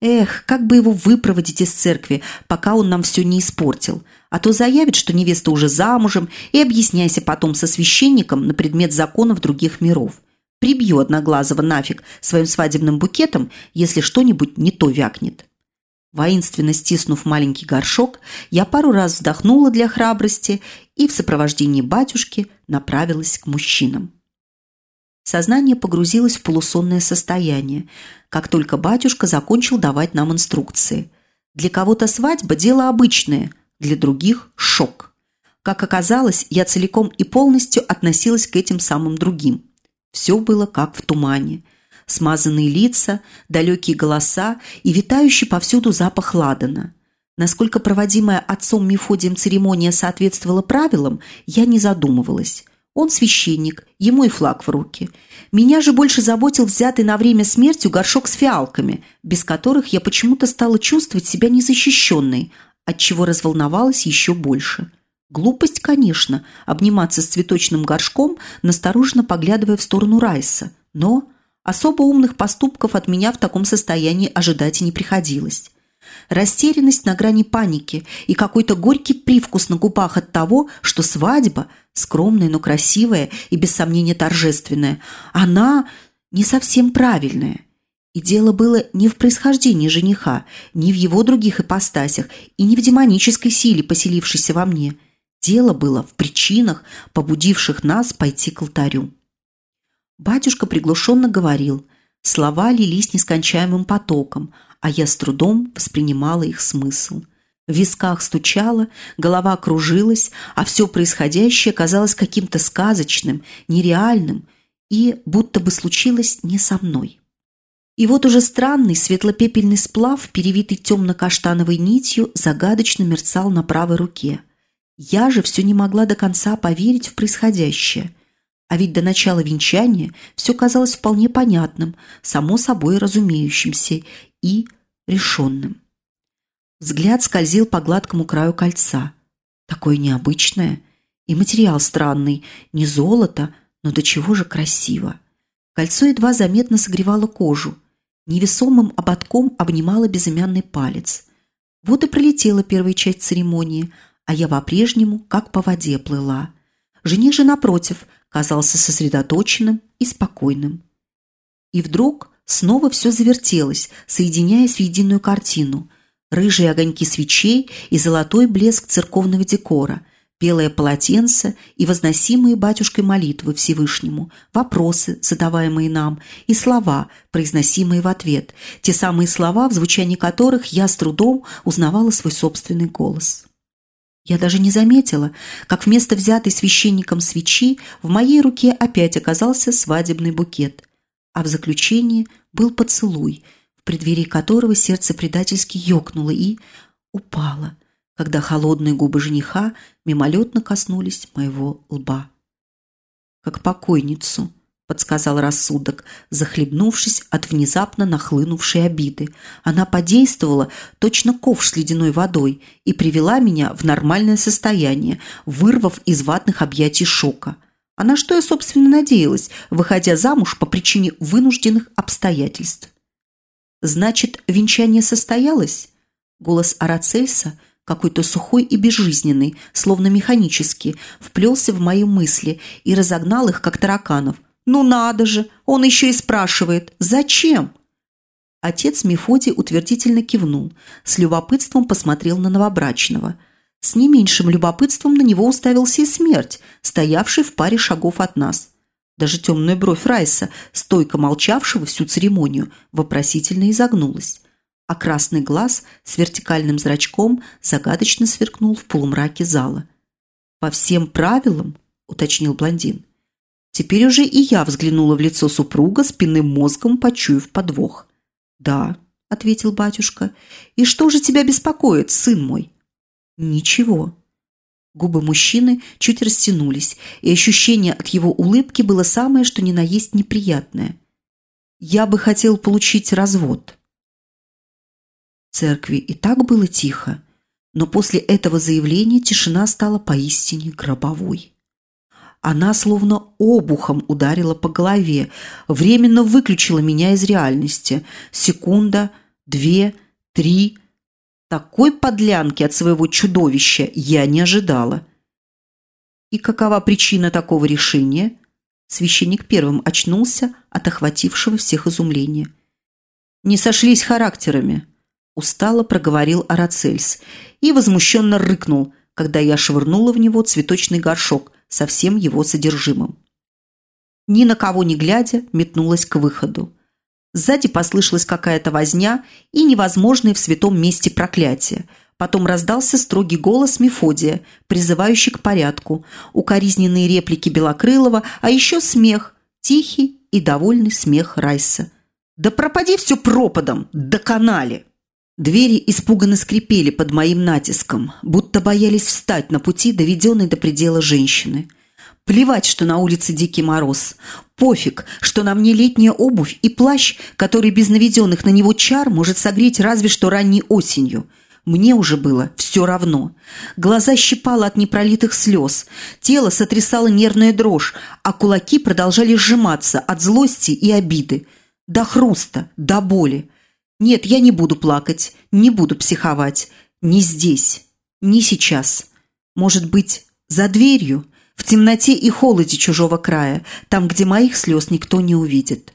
Эх, как бы его выпроводить из церкви, пока он нам все не испортил. А то заявит, что невеста уже замужем, и объясняйся потом со священником на предмет законов других миров. Прибью Одноглазого нафиг своим свадебным букетом, если что-нибудь не то вякнет. Воинственно стиснув маленький горшок, я пару раз вздохнула для храбрости и в сопровождении батюшки направилась к мужчинам. Сознание погрузилось в полусонное состояние, как только батюшка закончил давать нам инструкции. Для кого-то свадьба – дело обычное, для других – шок. Как оказалось, я целиком и полностью относилась к этим самым другим. Все было как в тумане – смазанные лица, далекие голоса и витающий повсюду запах ладана. Насколько проводимая отцом Мефодием церемония соответствовала правилам, я не задумывалась. Он священник, ему и флаг в руки. Меня же больше заботил взятый на время смертью горшок с фиалками, без которых я почему-то стала чувствовать себя незащищенной, отчего разволновалась еще больше. Глупость, конечно, обниматься с цветочным горшком, настороженно поглядывая в сторону Райса, но Особо умных поступков от меня в таком состоянии ожидать и не приходилось. Растерянность на грани паники и какой-то горький привкус на губах от того, что свадьба, скромная, но красивая и без сомнения торжественная, она не совсем правильная. И дело было не в происхождении жениха, не в его других ипостасях и не в демонической силе, поселившейся во мне. Дело было в причинах, побудивших нас пойти к алтарю. Батюшка приглушенно говорил. Слова лились нескончаемым потоком, а я с трудом воспринимала их смысл. В висках стучало, голова кружилась, а все происходящее казалось каким-то сказочным, нереальным и будто бы случилось не со мной. И вот уже странный светлопепельный сплав, перевитый темно-каштановой нитью, загадочно мерцал на правой руке. Я же все не могла до конца поверить в происходящее – а ведь до начала венчания все казалось вполне понятным, само собой разумеющимся и решенным. Взгляд скользил по гладкому краю кольца. Такое необычное. И материал странный. Не золото, но до чего же красиво. Кольцо едва заметно согревало кожу. Невесомым ободком обнимало безымянный палец. Вот и пролетела первая часть церемонии, а я по-прежнему как по воде плыла. Жених же, напротив, казался сосредоточенным и спокойным. И вдруг снова все завертелось, соединяясь в единую картину. Рыжие огоньки свечей и золотой блеск церковного декора, белое полотенце и возносимые батюшкой молитвы Всевышнему, вопросы, задаваемые нам, и слова, произносимые в ответ, те самые слова, в звучании которых я с трудом узнавала свой собственный голос. Я даже не заметила, как вместо взятой священником свечи в моей руке опять оказался свадебный букет, а в заключении был поцелуй, в преддверии которого сердце предательски ёкнуло и упало, когда холодные губы жениха мимолетно коснулись моего лба. Как покойницу –– подсказал рассудок, захлебнувшись от внезапно нахлынувшей обиды. Она подействовала точно ковш с ледяной водой и привела меня в нормальное состояние, вырвав из ватных объятий шока. А на что я, собственно, надеялась, выходя замуж по причине вынужденных обстоятельств? Значит, венчание состоялось? Голос Арацельса, какой-то сухой и безжизненный, словно механический, вплелся в мои мысли и разогнал их, как тараканов. «Ну надо же! Он еще и спрашивает, зачем?» Отец Мефодий утвердительно кивнул, с любопытством посмотрел на новобрачного. С не меньшим любопытством на него уставился и смерть, стоявший в паре шагов от нас. Даже темная бровь Райса, стойко молчавшего всю церемонию, вопросительно изогнулась. А красный глаз с вертикальным зрачком загадочно сверкнул в полумраке зала. «По всем правилам?» – уточнил блондин. Теперь уже и я взглянула в лицо супруга спинным мозгом, почуяв подвох – «Да», – ответил батюшка. «И что же тебя беспокоит, сын мой?» «Ничего». Губы мужчины чуть растянулись, и ощущение от его улыбки было самое, что ни на есть неприятное. «Я бы хотел получить развод». В церкви и так было тихо, но после этого заявления тишина стала поистине гробовой. Она словно обухом ударила по голове, временно выключила меня из реальности. Секунда, две, три. Такой подлянки от своего чудовища я не ожидала. И какова причина такого решения? Священник первым очнулся от охватившего всех изумления. «Не сошлись характерами», – устало проговорил Арацельс и возмущенно рыкнул, когда я швырнула в него цветочный горшок, со всем его содержимым. Ни на кого не глядя, метнулась к выходу. Сзади послышалась какая-то возня и невозможное в святом месте проклятие. Потом раздался строгий голос Мефодия, призывающий к порядку, укоризненные реплики Белокрылова, а еще смех, тихий и довольный смех Райса. «Да пропади все пропадом! до канале!» Двери испуганно скрипели под моим натиском, будто боялись встать на пути доведенной до предела женщины. Плевать, что на улице дикий мороз. Пофиг, что на мне летняя обувь и плащ, который без наведенных на него чар может согреть разве что ранней осенью. Мне уже было все равно. Глаза щипало от непролитых слез, тело сотрясало нервная дрожь, а кулаки продолжали сжиматься от злости и обиды. До хруста, до боли. Нет, я не буду плакать, не буду психовать. Не здесь, не сейчас. Может быть, за дверью, в темноте и холоде чужого края, там, где моих слез никто не увидит.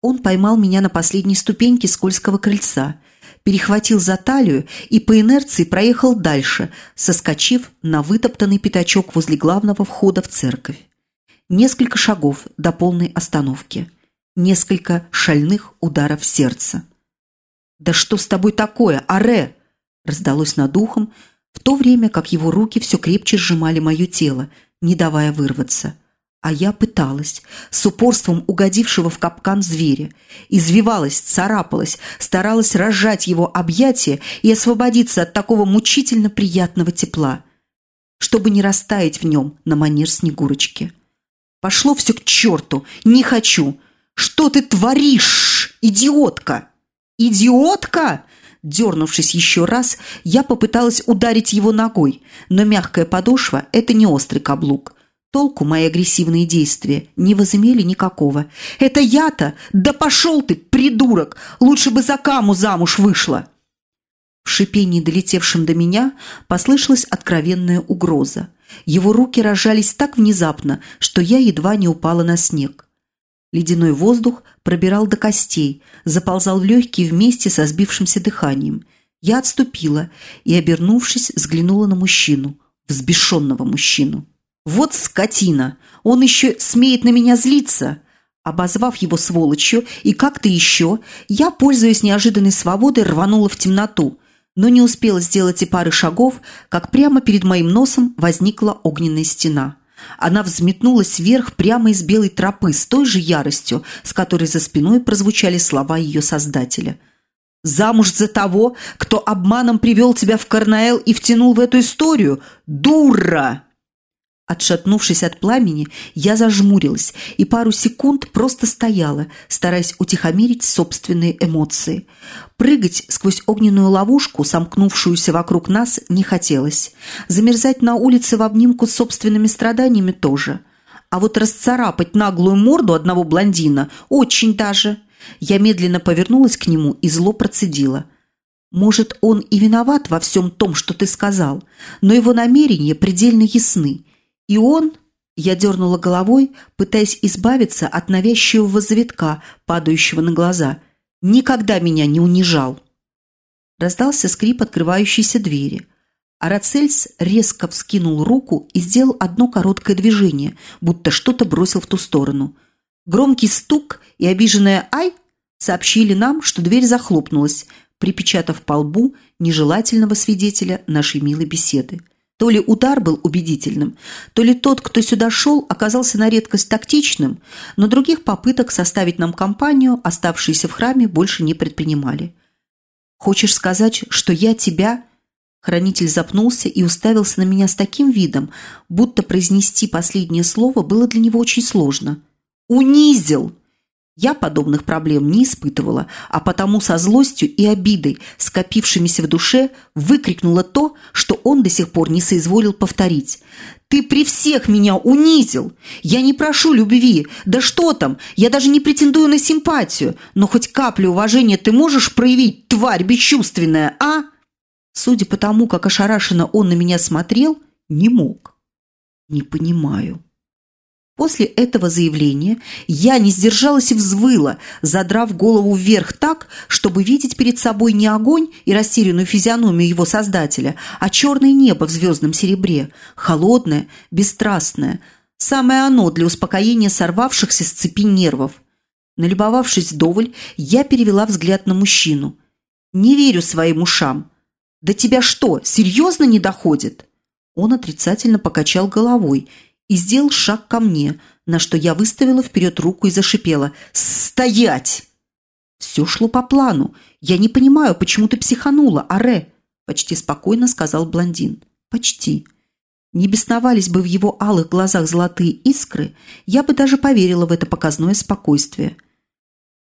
Он поймал меня на последней ступеньке скользкого крыльца, перехватил за талию и по инерции проехал дальше, соскочив на вытоптанный пятачок возле главного входа в церковь. Несколько шагов до полной остановки. Несколько шальных ударов сердца. «Да что с тобой такое, Аре?» раздалось над ухом, в то время как его руки все крепче сжимали мое тело, не давая вырваться. А я пыталась, с упорством угодившего в капкан зверя. Извивалась, царапалась, старалась разжать его объятия и освободиться от такого мучительно приятного тепла, чтобы не растаять в нем на манер Снегурочки. «Пошло все к черту! Не хочу! Что ты творишь, идиотка!» «Идиотка!» Дернувшись еще раз, я попыталась ударить его ногой, но мягкая подошва – это не острый каблук. Толку мои агрессивные действия не возымели никакого. «Это я-то? Да пошел ты, придурок! Лучше бы за каму замуж вышла!» В шипении, долетевшем до меня, послышалась откровенная угроза. Его руки разжались так внезапно, что я едва не упала на снег. Ледяной воздух пробирал до костей, заползал в легкие вместе со сбившимся дыханием. Я отступила и, обернувшись, взглянула на мужчину, взбешенного мужчину. «Вот скотина! Он еще смеет на меня злиться!» Обозвав его сволочью и как-то еще, я, пользуясь неожиданной свободой, рванула в темноту, но не успела сделать и пары шагов, как прямо перед моим носом возникла огненная стена – она взметнулась вверх прямо из белой тропы с той же яростью, с которой за спиной прозвучали слова ее создателя. «Замуж за того, кто обманом привел тебя в Карнаэл и втянул в эту историю? Дура!» Отшатнувшись от пламени, я зажмурилась и пару секунд просто стояла, стараясь утихомирить собственные эмоции. Прыгать сквозь огненную ловушку, сомкнувшуюся вокруг нас, не хотелось. Замерзать на улице в обнимку с собственными страданиями тоже. А вот расцарапать наглую морду одного блондина очень даже. Я медленно повернулась к нему и зло процедила. Может, он и виноват во всем том, что ты сказал, но его намерения предельно ясны. И он, я дернула головой, пытаясь избавиться от навязчивого завитка, падающего на глаза, никогда меня не унижал. Раздался скрип открывающейся двери. Арацельс резко вскинул руку и сделал одно короткое движение, будто что-то бросил в ту сторону. Громкий стук и обиженное «Ай!» сообщили нам, что дверь захлопнулась, припечатав по лбу нежелательного свидетеля нашей милой беседы. То ли удар был убедительным, то ли тот, кто сюда шел, оказался на редкость тактичным, но других попыток составить нам компанию, оставшиеся в храме, больше не предпринимали. «Хочешь сказать, что я тебя...» Хранитель запнулся и уставился на меня с таким видом, будто произнести последнее слово было для него очень сложно. «Унизил!» Я подобных проблем не испытывала, а потому со злостью и обидой, скопившимися в душе, выкрикнула то, что он до сих пор не соизволил повторить. «Ты при всех меня унизил! Я не прошу любви! Да что там! Я даже не претендую на симпатию! Но хоть каплю уважения ты можешь проявить, тварь бесчувственная, а?» Судя по тому, как ошарашенно он на меня смотрел, не мог. «Не понимаю». После этого заявления я не сдержалась и взвыла, задрав голову вверх так, чтобы видеть перед собой не огонь и растерянную физиономию его создателя, а черное небо в звездном серебре, холодное, бесстрастное. Самое оно для успокоения сорвавшихся с цепи нервов. Налюбовавшись вдоволь, я перевела взгляд на мужчину. «Не верю своим ушам. Да тебя что, серьезно не доходит?» Он отрицательно покачал головой – и сделал шаг ко мне, на что я выставила вперед руку и зашипела «Стоять!». «Все шло по плану. Я не понимаю, почему ты психанула, Аре?» Почти спокойно сказал блондин. «Почти». Не бесновались бы в его алых глазах золотые искры, я бы даже поверила в это показное спокойствие.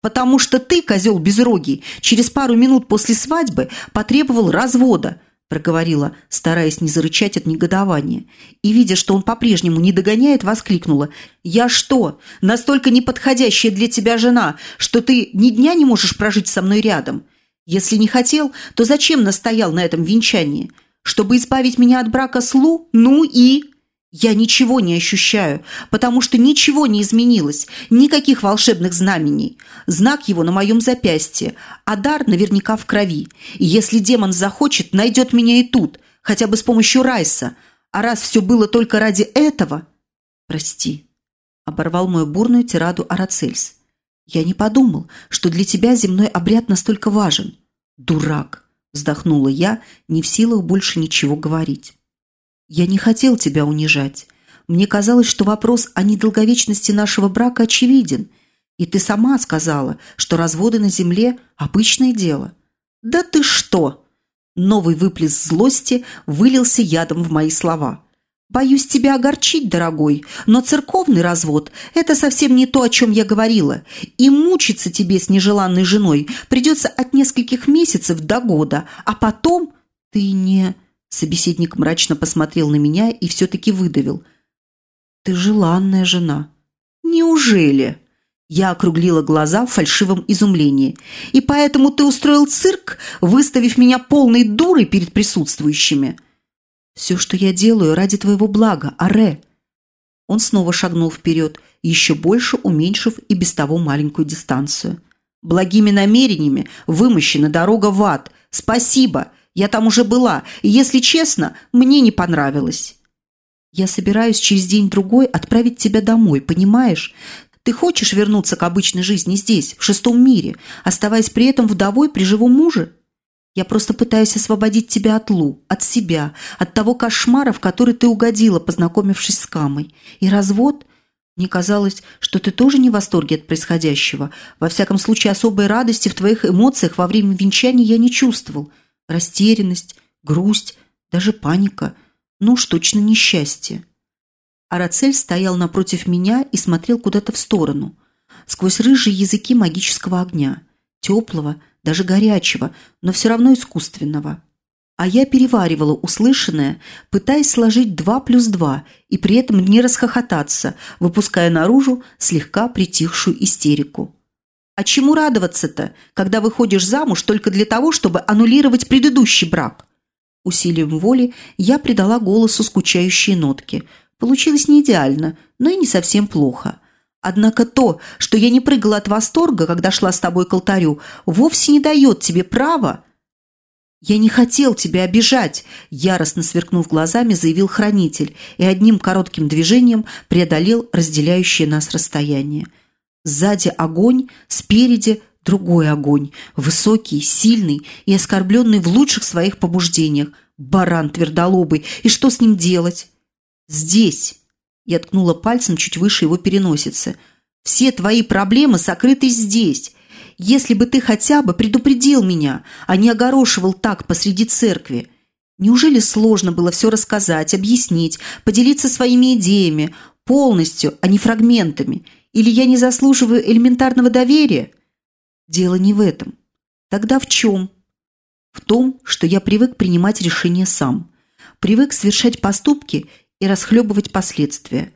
«Потому что ты, козел безрогий, через пару минут после свадьбы потребовал развода, проговорила, стараясь не зарычать от негодования. И, видя, что он по-прежнему не догоняет, воскликнула. «Я что, настолько неподходящая для тебя жена, что ты ни дня не можешь прожить со мной рядом? Если не хотел, то зачем настоял на этом венчании? Чтобы избавить меня от брака с Лу? Ну и...» Я ничего не ощущаю, потому что ничего не изменилось, никаких волшебных знамений. Знак его на моем запястье, а дар наверняка в крови. И если демон захочет, найдет меня и тут, хотя бы с помощью Райса. А раз все было только ради этого... Прости, оборвал мою бурную тираду Арацельс. Я не подумал, что для тебя земной обряд настолько важен. Дурак, вздохнула я, не в силах больше ничего говорить. Я не хотел тебя унижать. Мне казалось, что вопрос о недолговечности нашего брака очевиден. И ты сама сказала, что разводы на земле – обычное дело. Да ты что? Новый выплеск злости вылился ядом в мои слова. Боюсь тебя огорчить, дорогой, но церковный развод – это совсем не то, о чем я говорила. И мучиться тебе с нежеланной женой придется от нескольких месяцев до года, а потом ты не... Собеседник мрачно посмотрел на меня и все-таки выдавил. «Ты желанная жена». «Неужели?» Я округлила глаза в фальшивом изумлении. «И поэтому ты устроил цирк, выставив меня полной дурой перед присутствующими?» «Все, что я делаю, ради твоего блага, Аре». Он снова шагнул вперед, еще больше уменьшив и без того маленькую дистанцию. «Благими намерениями вымощена дорога в ад. Спасибо. Я там уже была, и, если честно, мне не понравилось. Я собираюсь через день-другой отправить тебя домой, понимаешь? Ты хочешь вернуться к обычной жизни здесь, в шестом мире, оставаясь при этом вдовой при живом муже? Я просто пытаюсь освободить тебя от Лу, от себя, от того кошмара, в который ты угодила, познакомившись с Камой. И развод... Мне казалось, что ты тоже не в восторге от происходящего. Во всяком случае, особой радости в твоих эмоциях во время венчания я не чувствовал растерянность, грусть, даже паника. Ну уж точно несчастье. Арацель стоял напротив меня и смотрел куда-то в сторону, сквозь рыжие языки магического огня, теплого, даже горячего, но все равно искусственного. А я переваривала услышанное, пытаясь сложить два плюс два и при этом не расхохотаться, выпуская наружу слегка притихшую истерику. А чему радоваться-то, когда выходишь замуж только для того, чтобы аннулировать предыдущий брак? Усилием воли я придала голосу скучающие нотки. Получилось не идеально, но и не совсем плохо. Однако то, что я не прыгала от восторга, когда шла с тобой к алтарю, вовсе не дает тебе права «Я не хотел тебя обижать!» – яростно сверкнув глазами, заявил хранитель и одним коротким движением преодолел разделяющее нас расстояние. Сзади огонь, спереди другой огонь, высокий, сильный и оскорбленный в лучших своих побуждениях. Баран твердолобый, и что с ним делать? «Здесь!» – я ткнула пальцем чуть выше его переносицы. «Все твои проблемы сокрыты здесь!» если бы ты хотя бы предупредил меня, а не огорошивал так посреди церкви. Неужели сложно было все рассказать, объяснить, поделиться своими идеями, полностью, а не фрагментами? Или я не заслуживаю элементарного доверия? Дело не в этом. Тогда в чем? В том, что я привык принимать решения сам. Привык совершать поступки и расхлебывать последствия.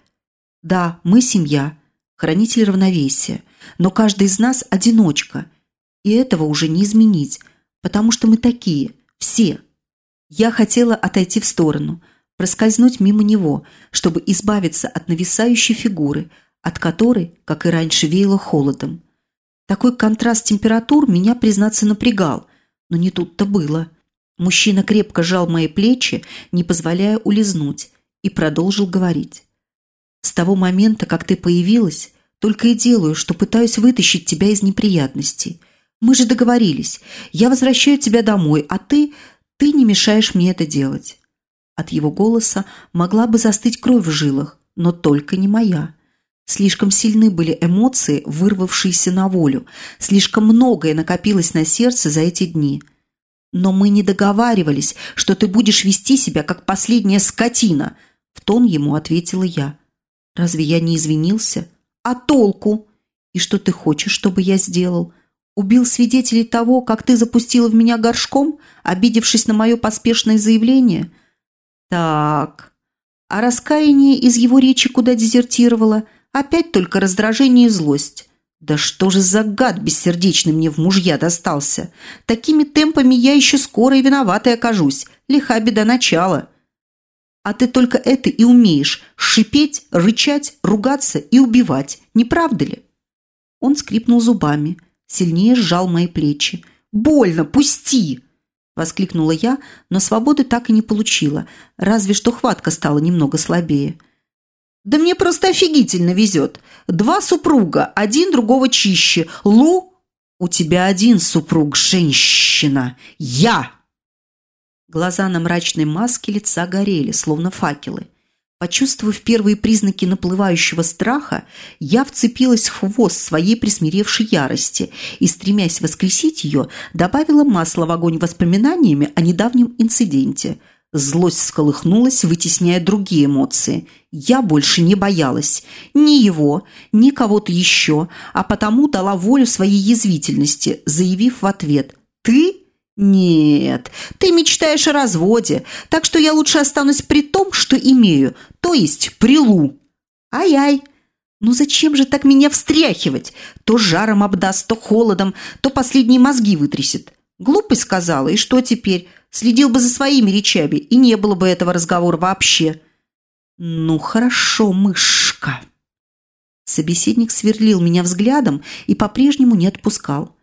Да, мы семья, хранитель равновесия – но каждый из нас одиночка. И этого уже не изменить, потому что мы такие, все. Я хотела отойти в сторону, проскользнуть мимо него, чтобы избавиться от нависающей фигуры, от которой, как и раньше, веяло холодом. Такой контраст температур меня, признаться, напрягал, но не тут-то было. Мужчина крепко жал мои плечи, не позволяя улизнуть, и продолжил говорить. «С того момента, как ты появилась, только и делаю, что пытаюсь вытащить тебя из неприятностей. Мы же договорились. Я возвращаю тебя домой, а ты... ты не мешаешь мне это делать». От его голоса могла бы застыть кровь в жилах, но только не моя. Слишком сильны были эмоции, вырвавшиеся на волю. Слишком многое накопилось на сердце за эти дни. «Но мы не договаривались, что ты будешь вести себя, как последняя скотина», – в тон ему ответила я. «Разве я не извинился?» А толку? И что ты хочешь, чтобы я сделал? Убил свидетелей того, как ты запустила в меня горшком, обидевшись на мое поспешное заявление? Так. А раскаяние из его речи куда дезертировало? Опять только раздражение и злость. Да что же за гад бессердечный мне в мужья достался? Такими темпами я еще скоро и виноватой окажусь. Лиха беда начала. А ты только это и умеешь – шипеть, рычать, ругаться и убивать, не правда ли?» Он скрипнул зубами, сильнее сжал мои плечи. «Больно, пусти!» – воскликнула я, но свободы так и не получила, разве что хватка стала немного слабее. «Да мне просто офигительно везет. Два супруга, один другого чище. Лу...» «У тебя один супруг, женщина. Я!» Глаза на мрачной маске лица горели, словно факелы. Почувствовав первые признаки наплывающего страха, я вцепилась в хвост своей присмиревшей ярости и, стремясь воскресить ее, добавила масло в огонь воспоминаниями о недавнем инциденте. Злость всколыхнулась, вытесняя другие эмоции. Я больше не боялась. Ни его, ни кого-то еще, а потому дала волю своей язвительности, заявив в ответ «Ты «Нет, ты мечтаешь о разводе, так что я лучше останусь при том, что имею, то есть прилу». «Ай-ай, ну зачем же так меня встряхивать? То жаром обдаст, то холодом, то последние мозги вытрясет». Глупость сказала, и что теперь? Следил бы за своими речами, и не было бы этого разговора вообще. «Ну хорошо, мышка». Собеседник сверлил меня взглядом и по-прежнему не отпускал.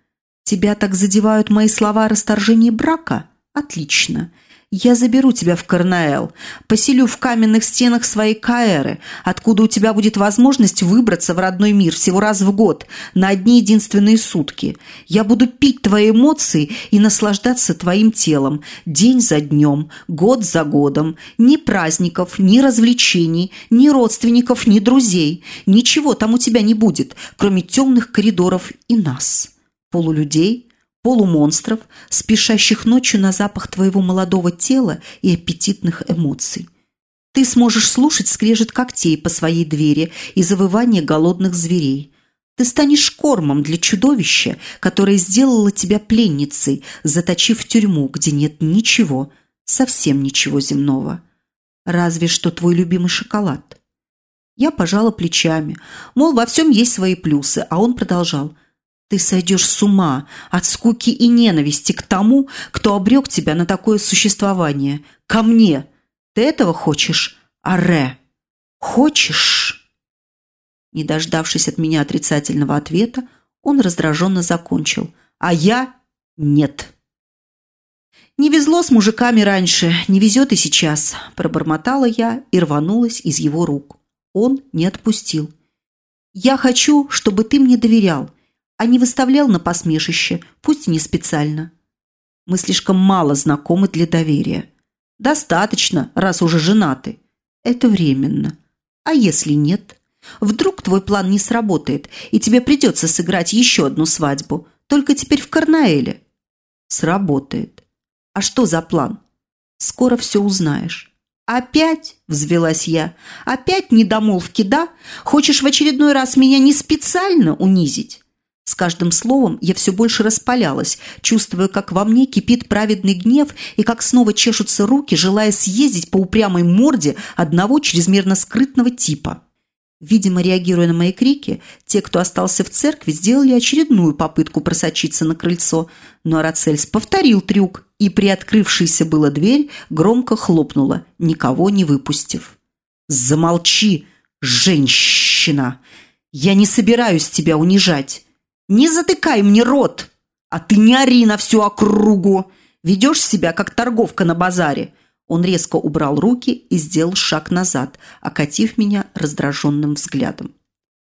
Тебя так задевают мои слова о расторжении брака? Отлично. Я заберу тебя в Карнаэл, поселю в каменных стенах своей Каэры, откуда у тебя будет возможность выбраться в родной мир всего раз в год, на одни единственные сутки. Я буду пить твои эмоции и наслаждаться твоим телом, день за днем, год за годом. Ни праздников, ни развлечений, ни родственников, ни друзей. Ничего там у тебя не будет, кроме темных коридоров и нас» полулюдей, полумонстров, спешащих ночью на запах твоего молодого тела и аппетитных эмоций. Ты сможешь слушать скрежет когтей по своей двери и завывание голодных зверей. Ты станешь кормом для чудовища, которое сделало тебя пленницей, заточив в тюрьму, где нет ничего, совсем ничего земного. Разве что твой любимый шоколад. Я пожала плечами, мол, во всем есть свои плюсы, а он продолжал – Ты сойдешь с ума от скуки и ненависти к тому, кто обрек тебя на такое существование. Ко мне. Ты этого хочешь, Аре? Хочешь?» Не дождавшись от меня отрицательного ответа, он раздраженно закончил. «А я – нет». «Не везло с мужиками раньше, не везет и сейчас», – пробормотала я и рванулась из его рук. Он не отпустил. «Я хочу, чтобы ты мне доверял, а не выставлял на посмешище, пусть и не специально. Мы слишком мало знакомы для доверия. Достаточно, раз уже женаты. Это временно. А если нет? Вдруг твой план не сработает, и тебе придется сыграть еще одну свадьбу, только теперь в Карнаэле. Сработает. А что за план? Скоро все узнаешь. «Опять?» – взвелась я. «Опять недомолвки, да? Хочешь в очередной раз меня не специально унизить?» С каждым словом я все больше распалялась, чувствуя, как во мне кипит праведный гнев и как снова чешутся руки, желая съездить по упрямой морде одного чрезмерно скрытного типа. Видимо, реагируя на мои крики, те, кто остался в церкви, сделали очередную попытку просочиться на крыльцо, но Арацельс повторил трюк, и приоткрывшаяся была дверь громко хлопнула, никого не выпустив. «Замолчи, женщина! Я не собираюсь тебя унижать! Не затыкай мне рот! А ты не ори на всю округу! Ведешь себя, как торговка на базаре!» Он резко убрал руки и сделал шаг назад, окатив меня раздраженным взглядом.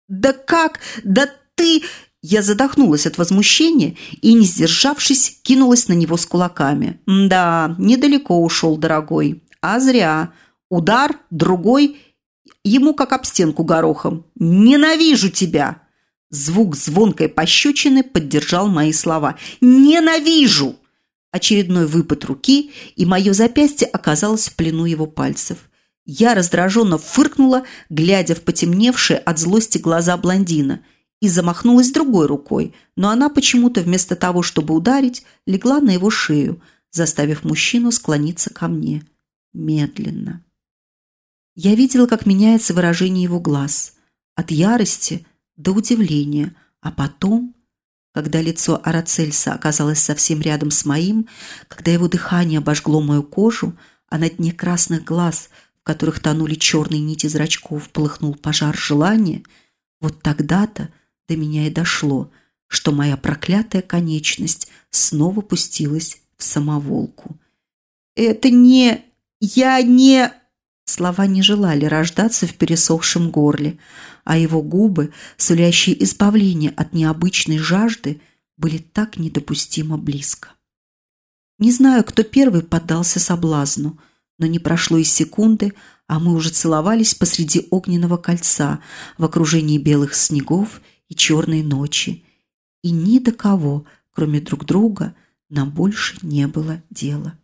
«Да как? Да ты...» Я задохнулась от возмущения и, не сдержавшись, кинулась на него с кулаками. «Да, недалеко ушел, дорогой. А зря. Удар, другой, ему как об стенку горохом. Ненавижу тебя!» Звук звонкой пощечины поддержал мои слова. «Ненавижу!» Очередной выпад руки, и мое запястье оказалось в плену его пальцев. Я раздраженно фыркнула, глядя в потемневшие от злости глаза блондина, и замахнулась другой рукой, но она почему-то вместо того, чтобы ударить, легла на его шею, заставив мужчину склониться ко мне. Медленно. Я видела, как меняется выражение его глаз. От ярости до удивления, а потом когда лицо Арацельса оказалось совсем рядом с моим, когда его дыхание обожгло мою кожу, а на дне красных глаз, в которых тонули черные нити зрачков, полыхнул пожар желания, вот тогда-то до меня и дошло, что моя проклятая конечность снова пустилась в самоволку. «Это не... я не...» Слова не желали рождаться в пересохшем горле, а его губы, сулящие избавление от необычной жажды, были так недопустимо близко. Не знаю, кто первый поддался соблазну, но не прошло и секунды, а мы уже целовались посреди огненного кольца в окружении белых снегов и черной ночи. И ни до кого, кроме друг друга, нам больше не было дела.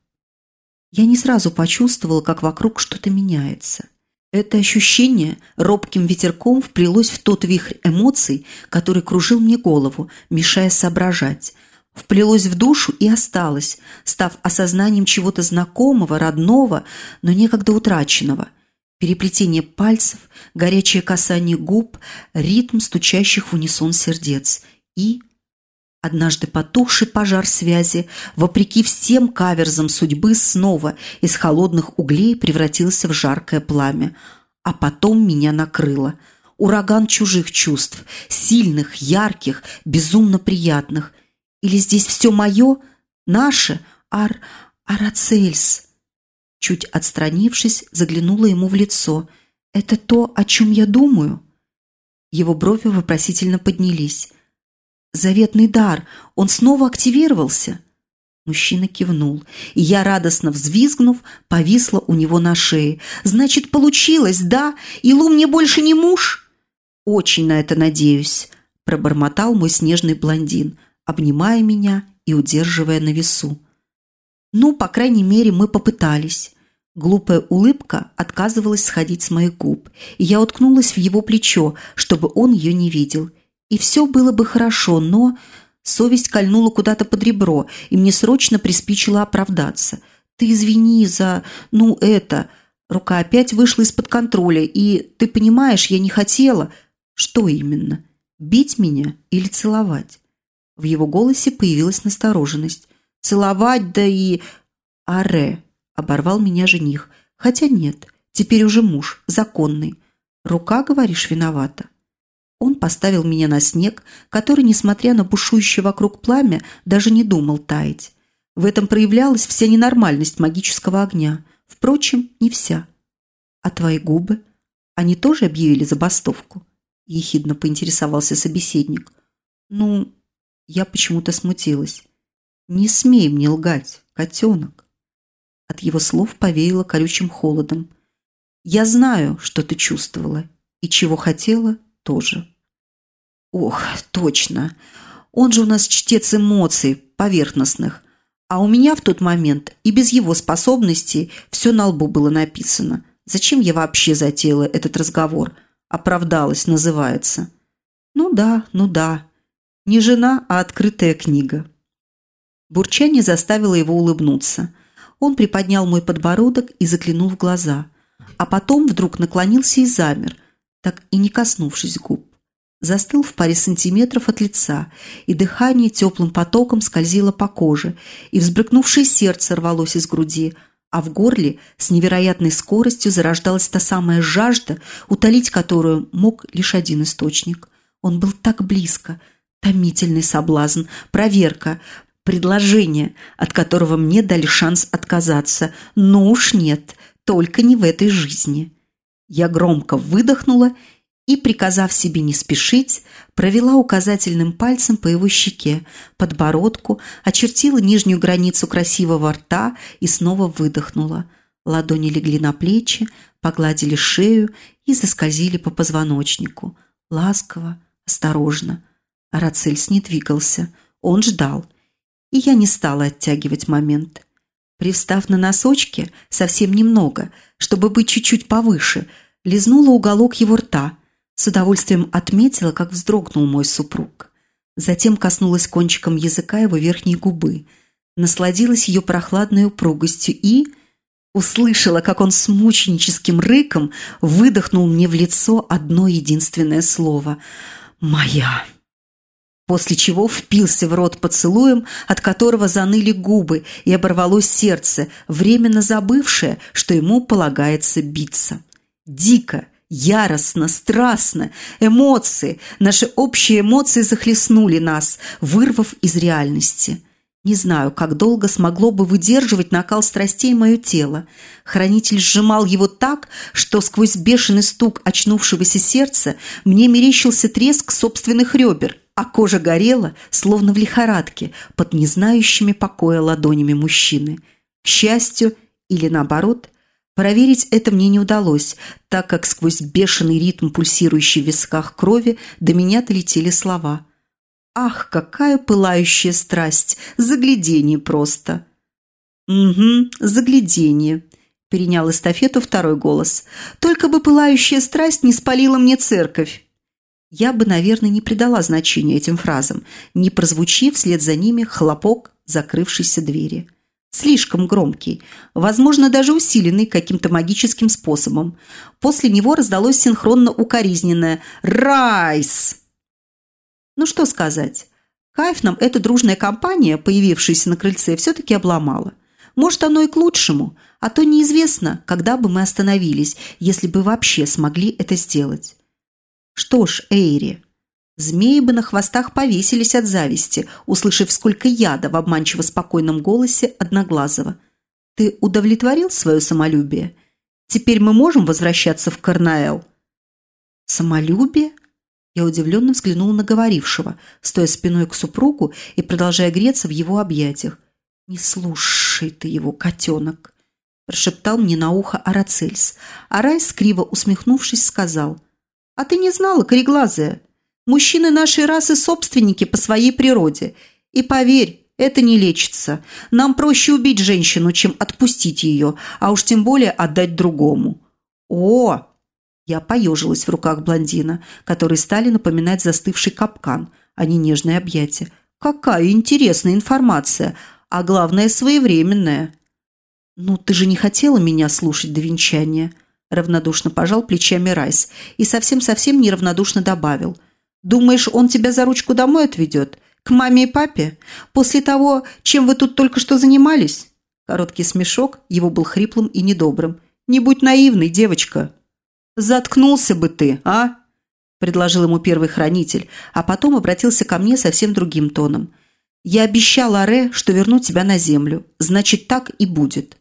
Я не сразу почувствовала, как вокруг что-то меняется. Это ощущение робким ветерком вплелось в тот вихрь эмоций, который кружил мне голову, мешая соображать. Вплелось в душу и осталось, став осознанием чего-то знакомого, родного, но некогда утраченного. Переплетение пальцев, горячее касание губ, ритм стучащих в унисон сердец и Однажды потухший пожар связи, вопреки всем каверзам судьбы, снова из холодных углей превратился в жаркое пламя. А потом меня накрыло. Ураган чужих чувств, сильных, ярких, безумно приятных. Или здесь все мое, наше, ар... Арацельс? Чуть отстранившись, заглянула ему в лицо. «Это то, о чем я думаю?» Его брови вопросительно поднялись. Заветный дар, он снова активировался. Мужчина кивнул, и я, радостно взвизгнув, повисла у него на шее. «Значит, получилось, да? Илу мне больше не муж?» «Очень на это надеюсь», – пробормотал мой снежный блондин, обнимая меня и удерживая на весу. «Ну, по крайней мере, мы попытались». Глупая улыбка отказывалась сходить с моих губ, и я уткнулась в его плечо, чтобы он ее не видел – и все было бы хорошо, но совесть кольнула куда-то под ребро, и мне срочно приспичило оправдаться. «Ты извини за... ну, это...» Рука опять вышла из-под контроля, и, ты понимаешь, я не хотела... Что именно? Бить меня или целовать? В его голосе появилась настороженность. «Целовать, да и...» «Аре!» – оборвал меня жених. «Хотя нет, теперь уже муж, законный. Рука, говоришь, виновата?» Он поставил меня на снег, который, несмотря на бушующее вокруг пламя, даже не думал таять. В этом проявлялась вся ненормальность магического огня. Впрочем, не вся. «А твои губы? Они тоже объявили забастовку?» – ехидно поинтересовался собеседник. «Ну, я почему-то смутилась. Не смей мне лгать, котенок!» От его слов повеяло колючим холодом. «Я знаю, что ты чувствовала, и чего хотела тоже». «Ох, точно! Он же у нас чтец эмоций, поверхностных. А у меня в тот момент и без его способностей все на лбу было написано. Зачем я вообще затеяла этот разговор? Оправдалась, называется. Ну да, ну да. Не жена, а открытая книга. Бурчание заставило его улыбнуться. Он приподнял мой подбородок и заглянул в глаза. А потом вдруг наклонился и замер, так и не коснувшись губ застыл в паре сантиметров от лица, и дыхание теплым потоком скользило по коже, и взбрыкнувшее сердце рвалось из груди, а в горле с невероятной скоростью зарождалась та самая жажда, утолить которую мог лишь один источник. Он был так близко, томительный соблазн, проверка, предложение, от которого мне дали шанс отказаться. Но уж нет, только не в этой жизни. Я громко выдохнула и, приказав себе не спешить, провела указательным пальцем по его щеке, подбородку, очертила нижнюю границу красивого рта и снова выдохнула. Ладони легли на плечи, погладили шею и заскользили по позвоночнику. Ласково, осторожно. Арацельс не двигался. Он ждал. И я не стала оттягивать момент. Привстав на носочки, совсем немного, чтобы быть чуть-чуть повыше, лизнула уголок его рта – с удовольствием отметила, как вздрогнул мой супруг. Затем коснулась кончиком языка его верхней губы, насладилась ее прохладной упругостью и... Услышала, как он с мученическим рыком выдохнул мне в лицо одно единственное слово «Моя» после чего впился в рот поцелуем, от которого заныли губы и оборвалось сердце, временно забывшее, что ему полагается биться. Дико, Яростно, страстно, эмоции, наши общие эмоции захлестнули нас, вырвав из реальности. Не знаю, как долго смогло бы выдерживать накал страстей мое тело. Хранитель сжимал его так, что сквозь бешеный стук очнувшегося сердца мне мерещился треск собственных ребер, а кожа горела, словно в лихорадке, под незнающими покоя ладонями мужчины. К счастью, или наоборот, Проверить это мне не удалось, так как сквозь бешеный ритм пульсирующей в висках крови до меня долетели слова. «Ах, какая пылающая страсть! Заглядение просто!» «Угу, заглядение», – перенял эстафету второй голос. «Только бы пылающая страсть не спалила мне церковь!» Я бы, наверное, не придала значения этим фразам, не прозвучив вслед за ними хлопок закрывшейся двери слишком громкий, возможно, даже усиленный каким-то магическим способом. После него раздалось синхронно укоризненное «Райс!». Ну что сказать, кайф нам эта дружная компания, появившаяся на крыльце, все-таки обломала. Может, оно и к лучшему, а то неизвестно, когда бы мы остановились, если бы вообще смогли это сделать. Что ж, Эйри, Змеи бы на хвостах повесились от зависти, услышав, сколько яда в обманчиво спокойном голосе Одноглазого. «Ты удовлетворил свое самолюбие? Теперь мы можем возвращаться в Карнаэл?» «Самолюбие?» Я удивленно взглянула на говорившего, стоя спиной к супругу и продолжая греться в его объятиях. «Не слушай ты его, котенок!» прошептал мне на ухо Арацельс. А Райс, криво усмехнувшись, сказал. «А ты не знала, кореглазая? Мужчины нашей расы собственники по своей природе. И поверь, это не лечится. Нам проще убить женщину, чем отпустить ее, а уж тем более отдать другому. О! Я поежилась в руках блондина, которые стали напоминать застывший капкан, а не нежное объятие. Какая интересная информация, а главное, своевременная. Ну, ты же не хотела меня слушать до венчания? Равнодушно пожал плечами Райс и совсем-совсем неравнодушно добавил – Думаешь, он тебя за ручку домой отведет? К маме и папе? После того, чем вы тут только что занимались?» Короткий смешок его был хриплым и недобрым. «Не будь наивной, девочка!» «Заткнулся бы ты, а?» предложил ему первый хранитель, а потом обратился ко мне совсем другим тоном. «Я обещал Аре, что верну тебя на землю. Значит, так и будет».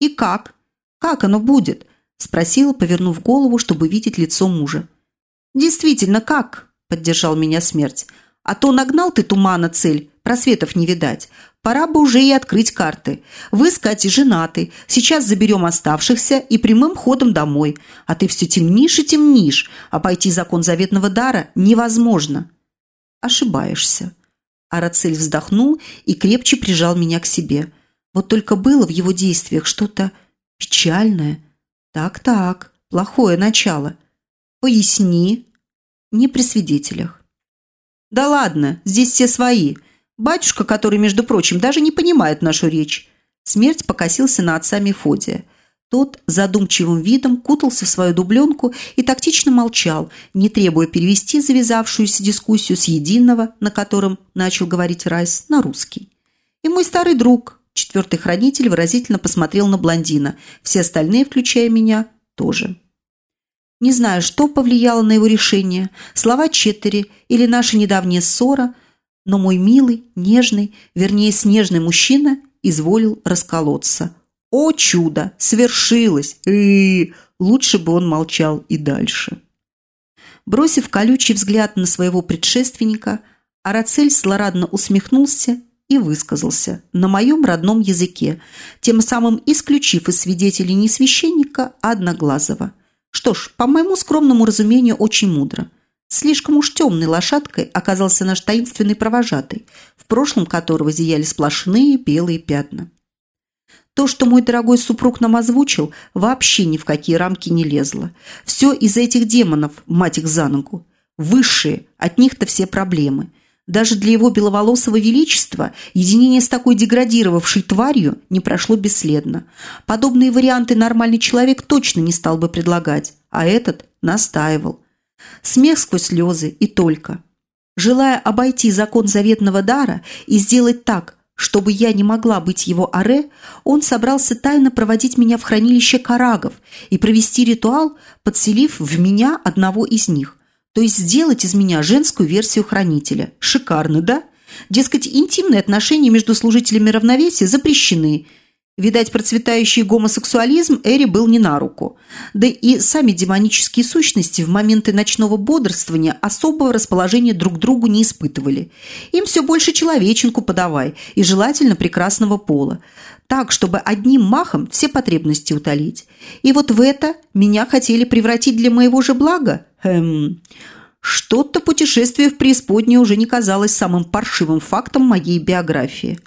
«И как? Как оно будет?» – спросила, повернув голову, чтобы видеть лицо мужа. «Действительно, как?» – поддержал меня смерть. «А то нагнал ты тумана цель, просветов не видать. Пора бы уже и открыть карты. Вы с Катей женаты. Сейчас заберем оставшихся и прямым ходом домой. А ты все темнишь и темнишь. А пойти закон заветного дара невозможно. Ошибаешься. Арацель вздохнул и крепче прижал меня к себе. Вот только было в его действиях что-то печальное. Так-так, плохое начало. Поясни. Не при свидетелях. Да ладно, здесь все свои. Батюшка, который, между прочим, даже не понимает нашу речь. Смерть покосился на отца Мефодия. Тот задумчивым видом кутался в свою дубленку и тактично молчал, не требуя перевести завязавшуюся дискуссию с единого, на котором начал говорить Райс, на русский. И мой старый друг, четвертый хранитель, выразительно посмотрел на блондина. Все остальные, включая меня, тоже. Не знаю, что повлияло на его решение, слова Четтери или наша недавняя ссора – но мой милый, нежный, вернее, снежный мужчина изволил расколоться. О чудо! Свершилось! И лучше бы он молчал и дальше. Бросив колючий взгляд на своего предшественника, Арацель злорадно усмехнулся и высказался на моем родном языке, тем самым исключив из свидетелей не священника, а Одноглазого. Что ж, по моему скромному разумению, очень мудро. Слишком уж темной лошадкой оказался наш таинственный провожатый, в прошлом которого зияли сплошные белые пятна. То, что мой дорогой супруг нам озвучил, вообще ни в какие рамки не лезло. Все из-за этих демонов, мать их за ногу. Высшие, от них-то все проблемы. Даже для его беловолосого величества единение с такой деградировавшей тварью не прошло бесследно. Подобные варианты нормальный человек точно не стал бы предлагать, а этот настаивал. Смех сквозь слезы и только. Желая обойти закон заветного дара и сделать так, чтобы я не могла быть его аре, он собрался тайно проводить меня в хранилище карагов и провести ритуал, подселив в меня одного из них. То есть сделать из меня женскую версию хранителя. Шикарно, да? Дескать, интимные отношения между служителями равновесия запрещены – Видать, процветающий гомосексуализм Эри был не на руку. Да и сами демонические сущности в моменты ночного бодрствования особого расположения друг к другу не испытывали. Им все больше человеченку подавай, и желательно прекрасного пола. Так, чтобы одним махом все потребности утолить. И вот в это меня хотели превратить для моего же блага? Эм... Что-то путешествие в преисподнюю уже не казалось самым паршивым фактом моей биографии.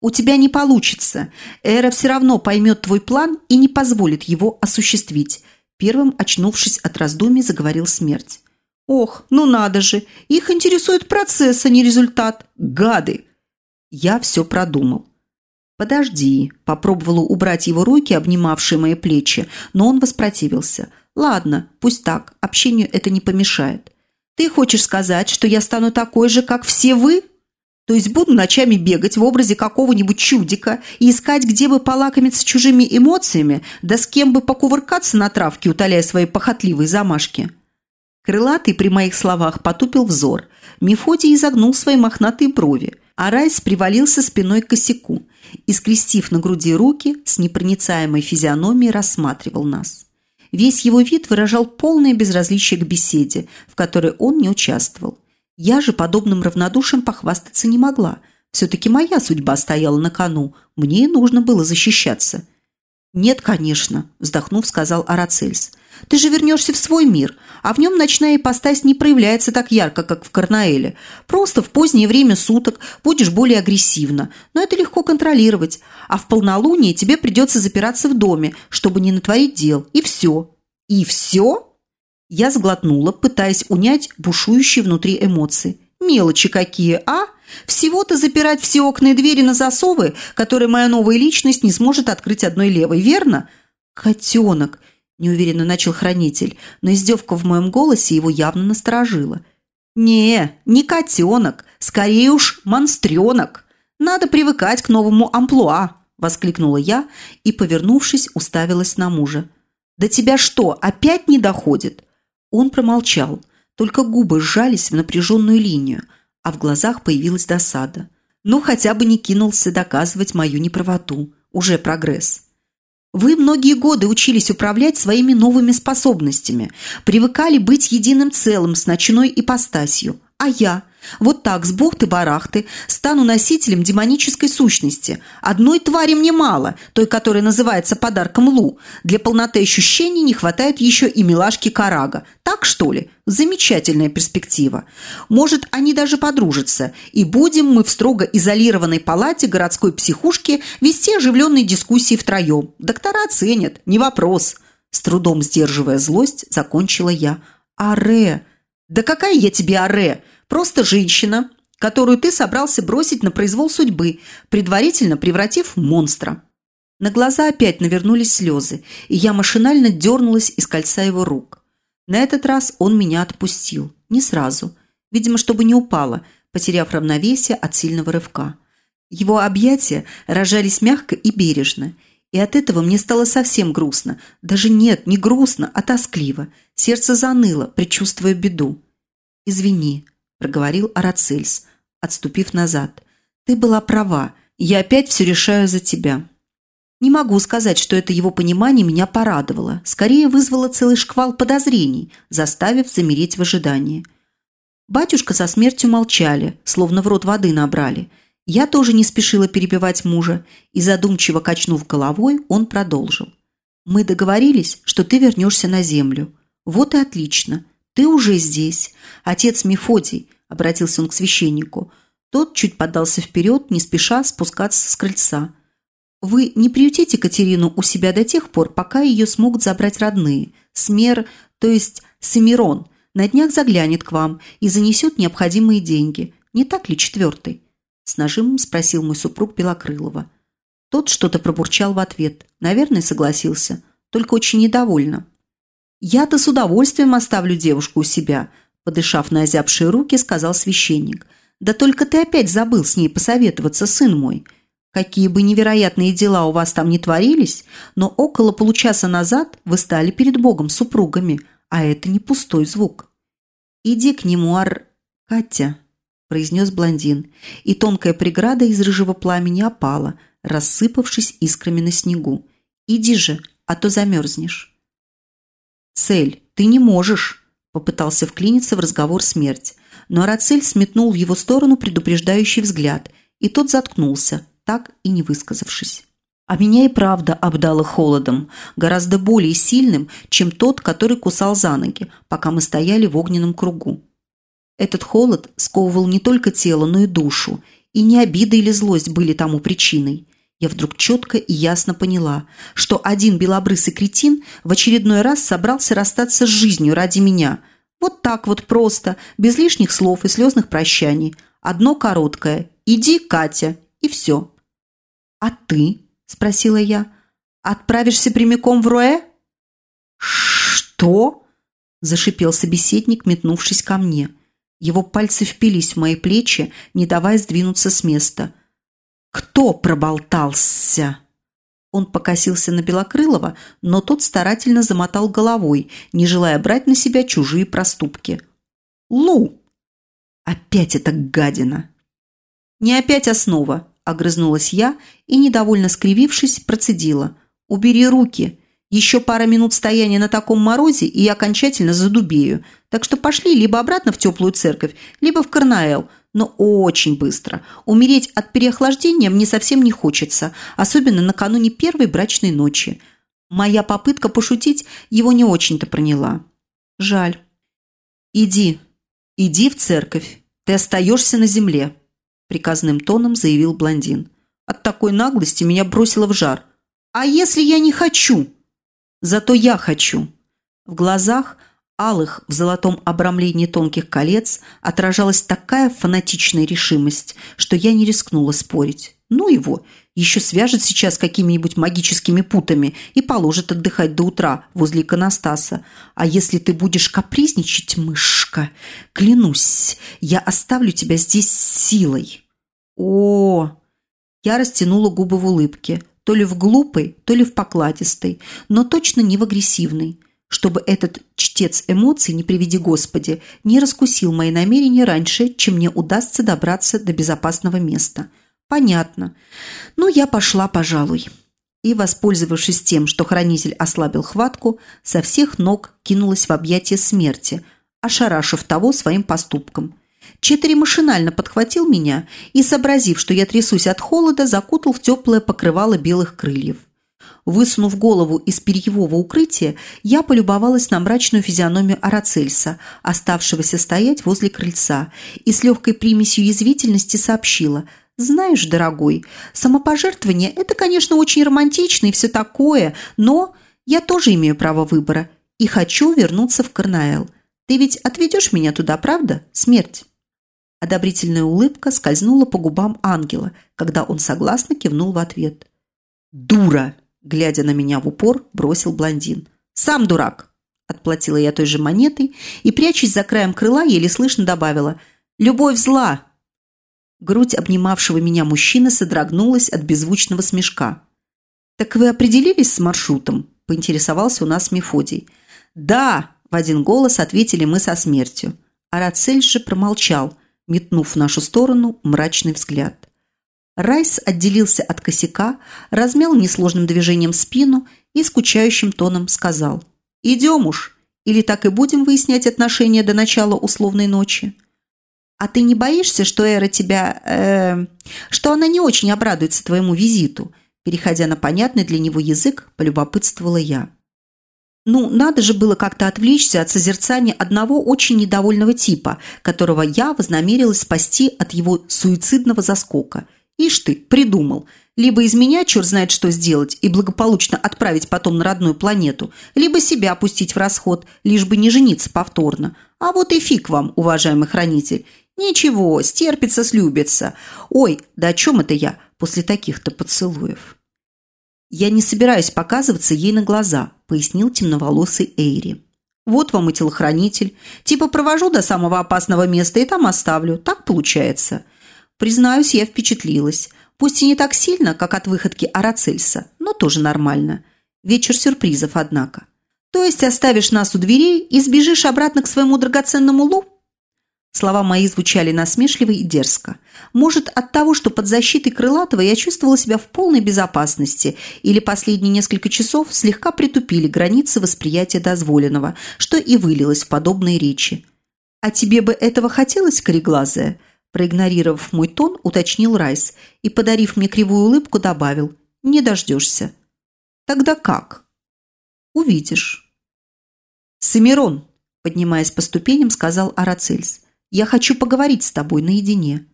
У тебя не получится. Эра все равно поймет твой план и не позволит его осуществить. Первым, очнувшись от раздумий, заговорил смерть. Ох, ну надо же, их интересует процесс, а не результат. Гады! Я все продумал. «Подожди», – попробовала убрать его руки, обнимавшие мои плечи, но он воспротивился. «Ладно, пусть так, общению это не помешает. Ты хочешь сказать, что я стану такой же, как все вы?» То есть буду ночами бегать в образе какого-нибудь чудика и искать, где бы полакомиться чужими эмоциями, да с кем бы покувыркаться на травке, утоляя свои похотливые замашки. Крылатый при моих словах потупил взор. Мефодий изогнул свои мохнатые брови, а Райс привалился спиной к косяку и, скрестив на груди руки, с непроницаемой физиономией рассматривал нас. Весь его вид выражал полное безразличие к беседе, в которой он не участвовал. Я же подобным равнодушием похвастаться не могла. Все-таки моя судьба стояла на кону. Мне нужно было защищаться. «Нет, конечно», – вздохнув, сказал Арацельс. «Ты же вернешься в свой мир, а в нем ночная ипостась не проявляется так ярко, как в Карнаэле. Просто в позднее время суток будешь более агрессивно, но это легко контролировать. А в полнолуние тебе придется запираться в доме, чтобы не натворить дел. И все». «И все?» Я сглотнула, пытаясь унять бушующие внутри эмоции. Мелочи какие, а? Всего-то запирать все окна и двери на засовы, которые моя новая личность не сможет открыть одной левой, верно? Котенок, неуверенно начал хранитель, но издевка в моем голосе его явно насторожила. «Не, не котенок», – Скорее уж, монстренок. Надо привыкать к новому амплуа», – воскликнула я и, повернувшись, уставилась на мужа. «До тебя что, опять не доходит?» Он промолчал, только губы сжались в напряженную линию, а в глазах появилась досада. Ну, хотя бы не кинулся доказывать мою неправоту. Уже прогресс. Вы многие годы учились управлять своими новыми способностями, привыкали быть единым целым с ночной ипостасью. А я? Вот так, с бухты-барахты, стану носителем демонической сущности. Одной твари мне мало, той, которая называется подарком Лу. Для полноты ощущений не хватает еще и милашки Карага. Так, что ли? Замечательная перспектива. Может, они даже подружатся, и будем мы в строго изолированной палате городской психушки вести оживленные дискуссии втроем. Доктора оценят, не вопрос. С трудом сдерживая злость, закончила я. «Аре!» «Да какая я тебе аре? Просто женщина, которую ты собрался бросить на произвол судьбы, предварительно превратив в монстра». На глаза опять навернулись слезы, и я машинально дернулась из кольца его рук. На этот раз он меня отпустил. Не сразу. Видимо, чтобы не упала, потеряв равновесие от сильного рывка. Его объятия рожались мягко и бережно, и от этого мне стало совсем грустно. Даже нет, не грустно, а тоскливо. Сердце заныло, предчувствуя беду. «Извини», проговорил Арацельс, отступив назад. «Ты была права. Я опять все решаю за тебя». Не могу сказать, что это его понимание меня порадовало. Скорее вызвало целый шквал подозрений, заставив замереть в ожидании. Батюшка со смертью молчали, словно в рот воды набрали. Я тоже не спешила перебивать мужа, и задумчиво качнув головой, он продолжил. «Мы договорились, что ты вернешься на землю. Вот и отлично. Ты уже здесь. Отец Мефодий, обратился он к священнику. Тот чуть подался вперед, не спеша спускаться с крыльца. Вы не приютите Катерину у себя до тех пор, пока ее смогут забрать родные. Смер, то есть Семирон, на днях заглянет к вам и занесет необходимые деньги. Не так ли четвертый?» С нажимом спросил мой супруг Белокрылова. Тот что-то пробурчал в ответ. Наверное, согласился. Только очень недовольно. «Я-то с удовольствием оставлю девушку у себя», – подышав на озябшие руки, сказал священник. «Да только ты опять забыл с ней посоветоваться, сын мой. Какие бы невероятные дела у вас там ни творились, но около получаса назад вы стали перед Богом супругами, а это не пустой звук». «Иди к нему, Ар... Катя», – произнес блондин, и тонкая преграда из рыжего пламени опала, рассыпавшись искрами на снегу. «Иди же, а то замерзнешь». «Цель, ты не можешь!» – попытался вклиниться в разговор смерть. Но Арацель сметнул в его сторону предупреждающий взгляд, и тот заткнулся, так и не высказавшись. А меня и правда обдало холодом, гораздо более сильным, чем тот, который кусал за ноги, пока мы стояли в огненном кругу. Этот холод сковывал не только тело, но и душу, и не обида или злость были тому причиной. Я вдруг четко и ясно поняла, что один белобрысый кретин в очередной раз собрался расстаться с жизнью ради меня. Вот так вот просто, без лишних слов и слезных прощаний. Одно короткое «Иди, Катя» и все. «А ты?» – спросила я. «Отправишься прямиком в Руэ?» «Что?» – зашипел собеседник, метнувшись ко мне. Его пальцы впились в мои плечи, не давая сдвинуться с места – «Кто проболтался?» Он покосился на Белокрылова, но тот старательно замотал головой, не желая брать на себя чужие проступки. «Лу!» «Опять эта гадина!» «Не опять основа!» – огрызнулась я и, недовольно скривившись, процедила. «Убери руки! Еще пара минут стояния на таком морозе, и я окончательно задубею. Так что пошли либо обратно в теплую церковь, либо в Карнаэл – но очень быстро. Умереть от переохлаждения мне совсем не хочется, особенно накануне первой брачной ночи. Моя попытка пошутить его не очень-то проняла. Жаль. «Иди, иди в церковь. Ты остаешься на земле», – приказным тоном заявил блондин. От такой наглости меня бросило в жар. «А если я не хочу?» «Зато я хочу». В глазах алых в золотом обрамлении тонких колец отражалась такая фанатичная решимость, что я не рискнула спорить. Ну его, еще свяжет сейчас какими-нибудь магическими путами и положит отдыхать до утра возле иконостаса. А если ты будешь капризничать, мышка, клянусь, я оставлю тебя здесь силой. О, я растянула губы в улыбке, то ли в глупой, то ли в покладистой, но точно не в агрессивной чтобы этот чтец эмоций, не приведи Господи, не раскусил мои намерения раньше, чем мне удастся добраться до безопасного места. Понятно. Ну, я пошла, пожалуй. И, воспользовавшись тем, что хранитель ослабил хватку, со всех ног кинулась в объятия смерти, ошарашив того своим поступком. Четыре машинально подхватил меня и, сообразив, что я трясусь от холода, закутал в теплое покрывало белых крыльев. Высунув голову из перьевого укрытия, я полюбовалась на мрачную физиономию Арацельса, оставшегося стоять возле крыльца, и с легкой примесью язвительности сообщила – знаешь, дорогой, самопожертвование – это, конечно, очень романтично и все такое, но я тоже имею право выбора и хочу вернуться в Карнаэл. Ты ведь отведешь меня туда, правда? Смерть. Одобрительная улыбка скользнула по губам ангела, когда он согласно кивнул в ответ. «Дура!» – глядя на меня в упор, бросил блондин. «Сам дурак!» – отплатила я той же монетой и, прячась за краем крыла, еле слышно добавила. «Любовь зла!» Грудь обнимавшего меня мужчины содрогнулась от беззвучного смешка. «Так вы определились с маршрутом?» – поинтересовался у нас Мефодий. «Да!» – в один голос ответили мы со смертью. Арацель же промолчал, метнув в нашу сторону мрачный взгляд. Райс отделился от косяка, размял несложным движением спину и скучающим тоном сказал «Идем уж, или так и будем выяснять отношения до начала условной ночи?» А ты не боишься, что Эра тебя... Э, что она не очень обрадуется твоему визиту?» Переходя на понятный для него язык, полюбопытствовала я. Ну, надо же было как-то отвлечься от созерцания одного очень недовольного типа, которого я вознамерилась спасти от его суицидного заскока. Ишь ты, придумал. Либо из меня черт знает что сделать и благополучно отправить потом на родную планету, либо себя опустить в расход, лишь бы не жениться повторно. А вот и фиг вам, уважаемый хранитель. Ничего, стерпится, слюбится. Ой, да о чем это я после таких-то поцелуев? Я не собираюсь показываться ей на глаза, пояснил темноволосый Эйри. Вот вам и телохранитель. Типа провожу до самого опасного места и там оставлю. Так получается. Признаюсь, я впечатлилась. Пусть и не так сильно, как от выходки Арацельса, но тоже нормально. Вечер сюрпризов, однако. То есть оставишь нас у дверей и сбежишь обратно к своему драгоценному Лу? Слова мои звучали насмешливо и дерзко. Может, от того, что под защитой Крылатого я чувствовала себя в полной безопасности, или последние несколько часов слегка притупили границы восприятия дозволенного, что и вылилось в подобные речи. «А тебе бы этого хотелось, кореглазая?» Проигнорировав мой тон, уточнил Райс и, подарив мне кривую улыбку, добавил «Не дождешься». «Тогда как?» «Увидишь». «Самирон», поднимаясь по ступеням, сказал Арацельс. Я хочу поговорить с тобой наедине».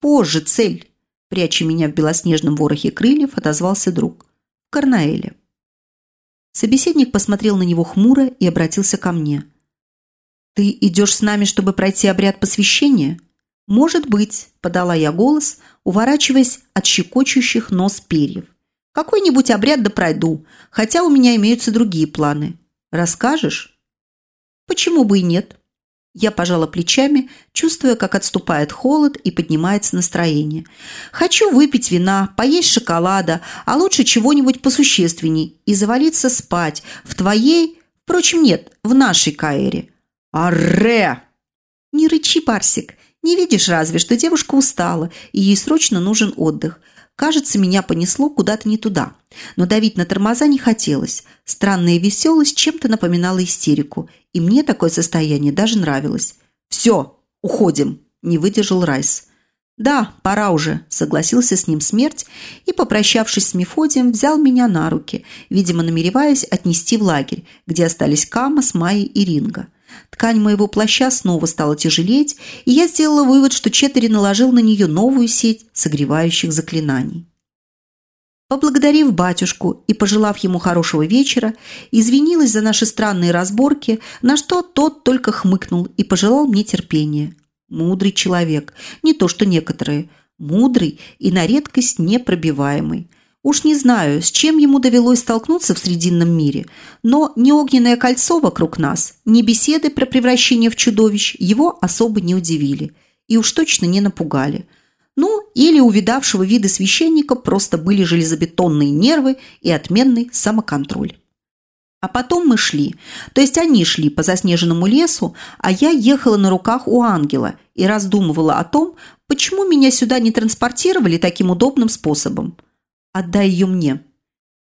«Позже, цель!» Пряча меня в белоснежном ворохе крыльев, отозвался друг. «Карнаэле». Собеседник посмотрел на него хмуро и обратился ко мне. «Ты идешь с нами, чтобы пройти обряд посвящения?» «Может быть», – подала я голос, уворачиваясь от щекочущих нос перьев. «Какой-нибудь обряд да пройду, хотя у меня имеются другие планы. Расскажешь?» «Почему бы и нет?» Я пожала плечами, чувствуя, как отступает холод и поднимается настроение. Хочу выпить вина, поесть шоколада, а лучше чего-нибудь посущественней и завалиться спать. В твоей... Впрочем, нет, в нашей Каэре. Арре! Не рычи, Барсик. Не видишь разве, что девушка устала, и ей срочно нужен отдых. Кажется, меня понесло куда-то не туда. Но давить на тормоза не хотелось. Странная веселость чем-то напоминала истерику. И мне такое состояние даже нравилось. «Все, уходим!» – не выдержал Райс. «Да, пора уже», – согласился с ним смерть и, попрощавшись с Мефодием, взял меня на руки, видимо, намереваясь отнести в лагерь, где остались Кама с Майей и Ринга. Ткань моего плаща снова стала тяжелеть, и я сделала вывод, что Четери наложил на нее новую сеть согревающих заклинаний. Поблагодарив батюшку и пожелав ему хорошего вечера, извинилась за наши странные разборки, на что тот только хмыкнул и пожелал мне терпения. Мудрый человек, не то что некоторые, мудрый и на редкость непробиваемый. Уж не знаю, с чем ему довелось столкнуться в Срединном мире, но ни огненное кольцо вокруг нас, ни беседы про превращение в чудовищ его особо не удивили и уж точно не напугали – ну, или у видавшего виды священника просто были железобетонные нервы и отменный самоконтроль. А потом мы шли, то есть они шли по заснеженному лесу, а я ехала на руках у ангела и раздумывала о том, почему меня сюда не транспортировали таким удобным способом. «Отдай ее мне».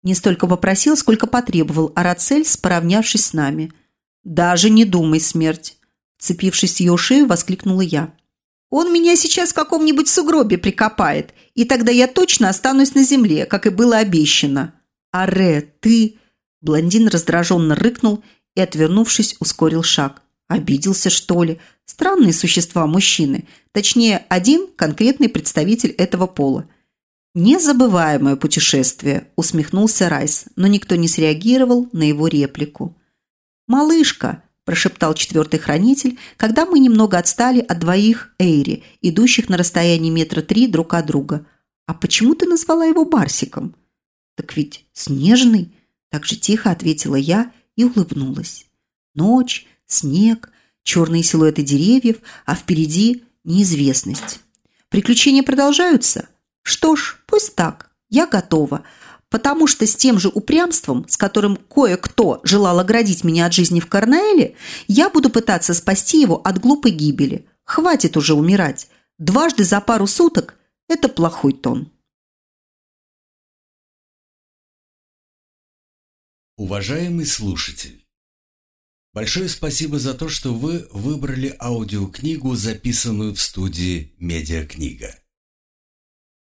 Не столько попросил, сколько потребовал Арацель, поравнявшись с нами. «Даже не думай, смерть!» Цепившись в ее шею, воскликнула я. Он меня сейчас в каком-нибудь сугробе прикопает, и тогда я точно останусь на земле, как и было обещано. Аре, ты...» Блондин раздраженно рыкнул и, отвернувшись, ускорил шаг. Обиделся, что ли? Странные существа мужчины. Точнее, один конкретный представитель этого пола. «Незабываемое путешествие», – усмехнулся Райс, но никто не среагировал на его реплику. «Малышка», – прошептал четвертый хранитель, когда мы немного отстали от двоих Эйри, идущих на расстоянии метра три друг от друга. «А почему ты назвала его Барсиком?» «Так ведь снежный!» – так же тихо ответила я и улыбнулась. Ночь, снег, черные силуэты деревьев, а впереди неизвестность. Приключения продолжаются? Что ж, пусть так. Я готова потому что с тем же упрямством, с которым кое-кто желал оградить меня от жизни в Карнаэле, я буду пытаться спасти его от глупой гибели. Хватит уже умирать. Дважды за пару суток – это плохой тон. Уважаемый слушатель, большое спасибо за то, что вы выбрали аудиокнигу, записанную в студии «Медиакнига».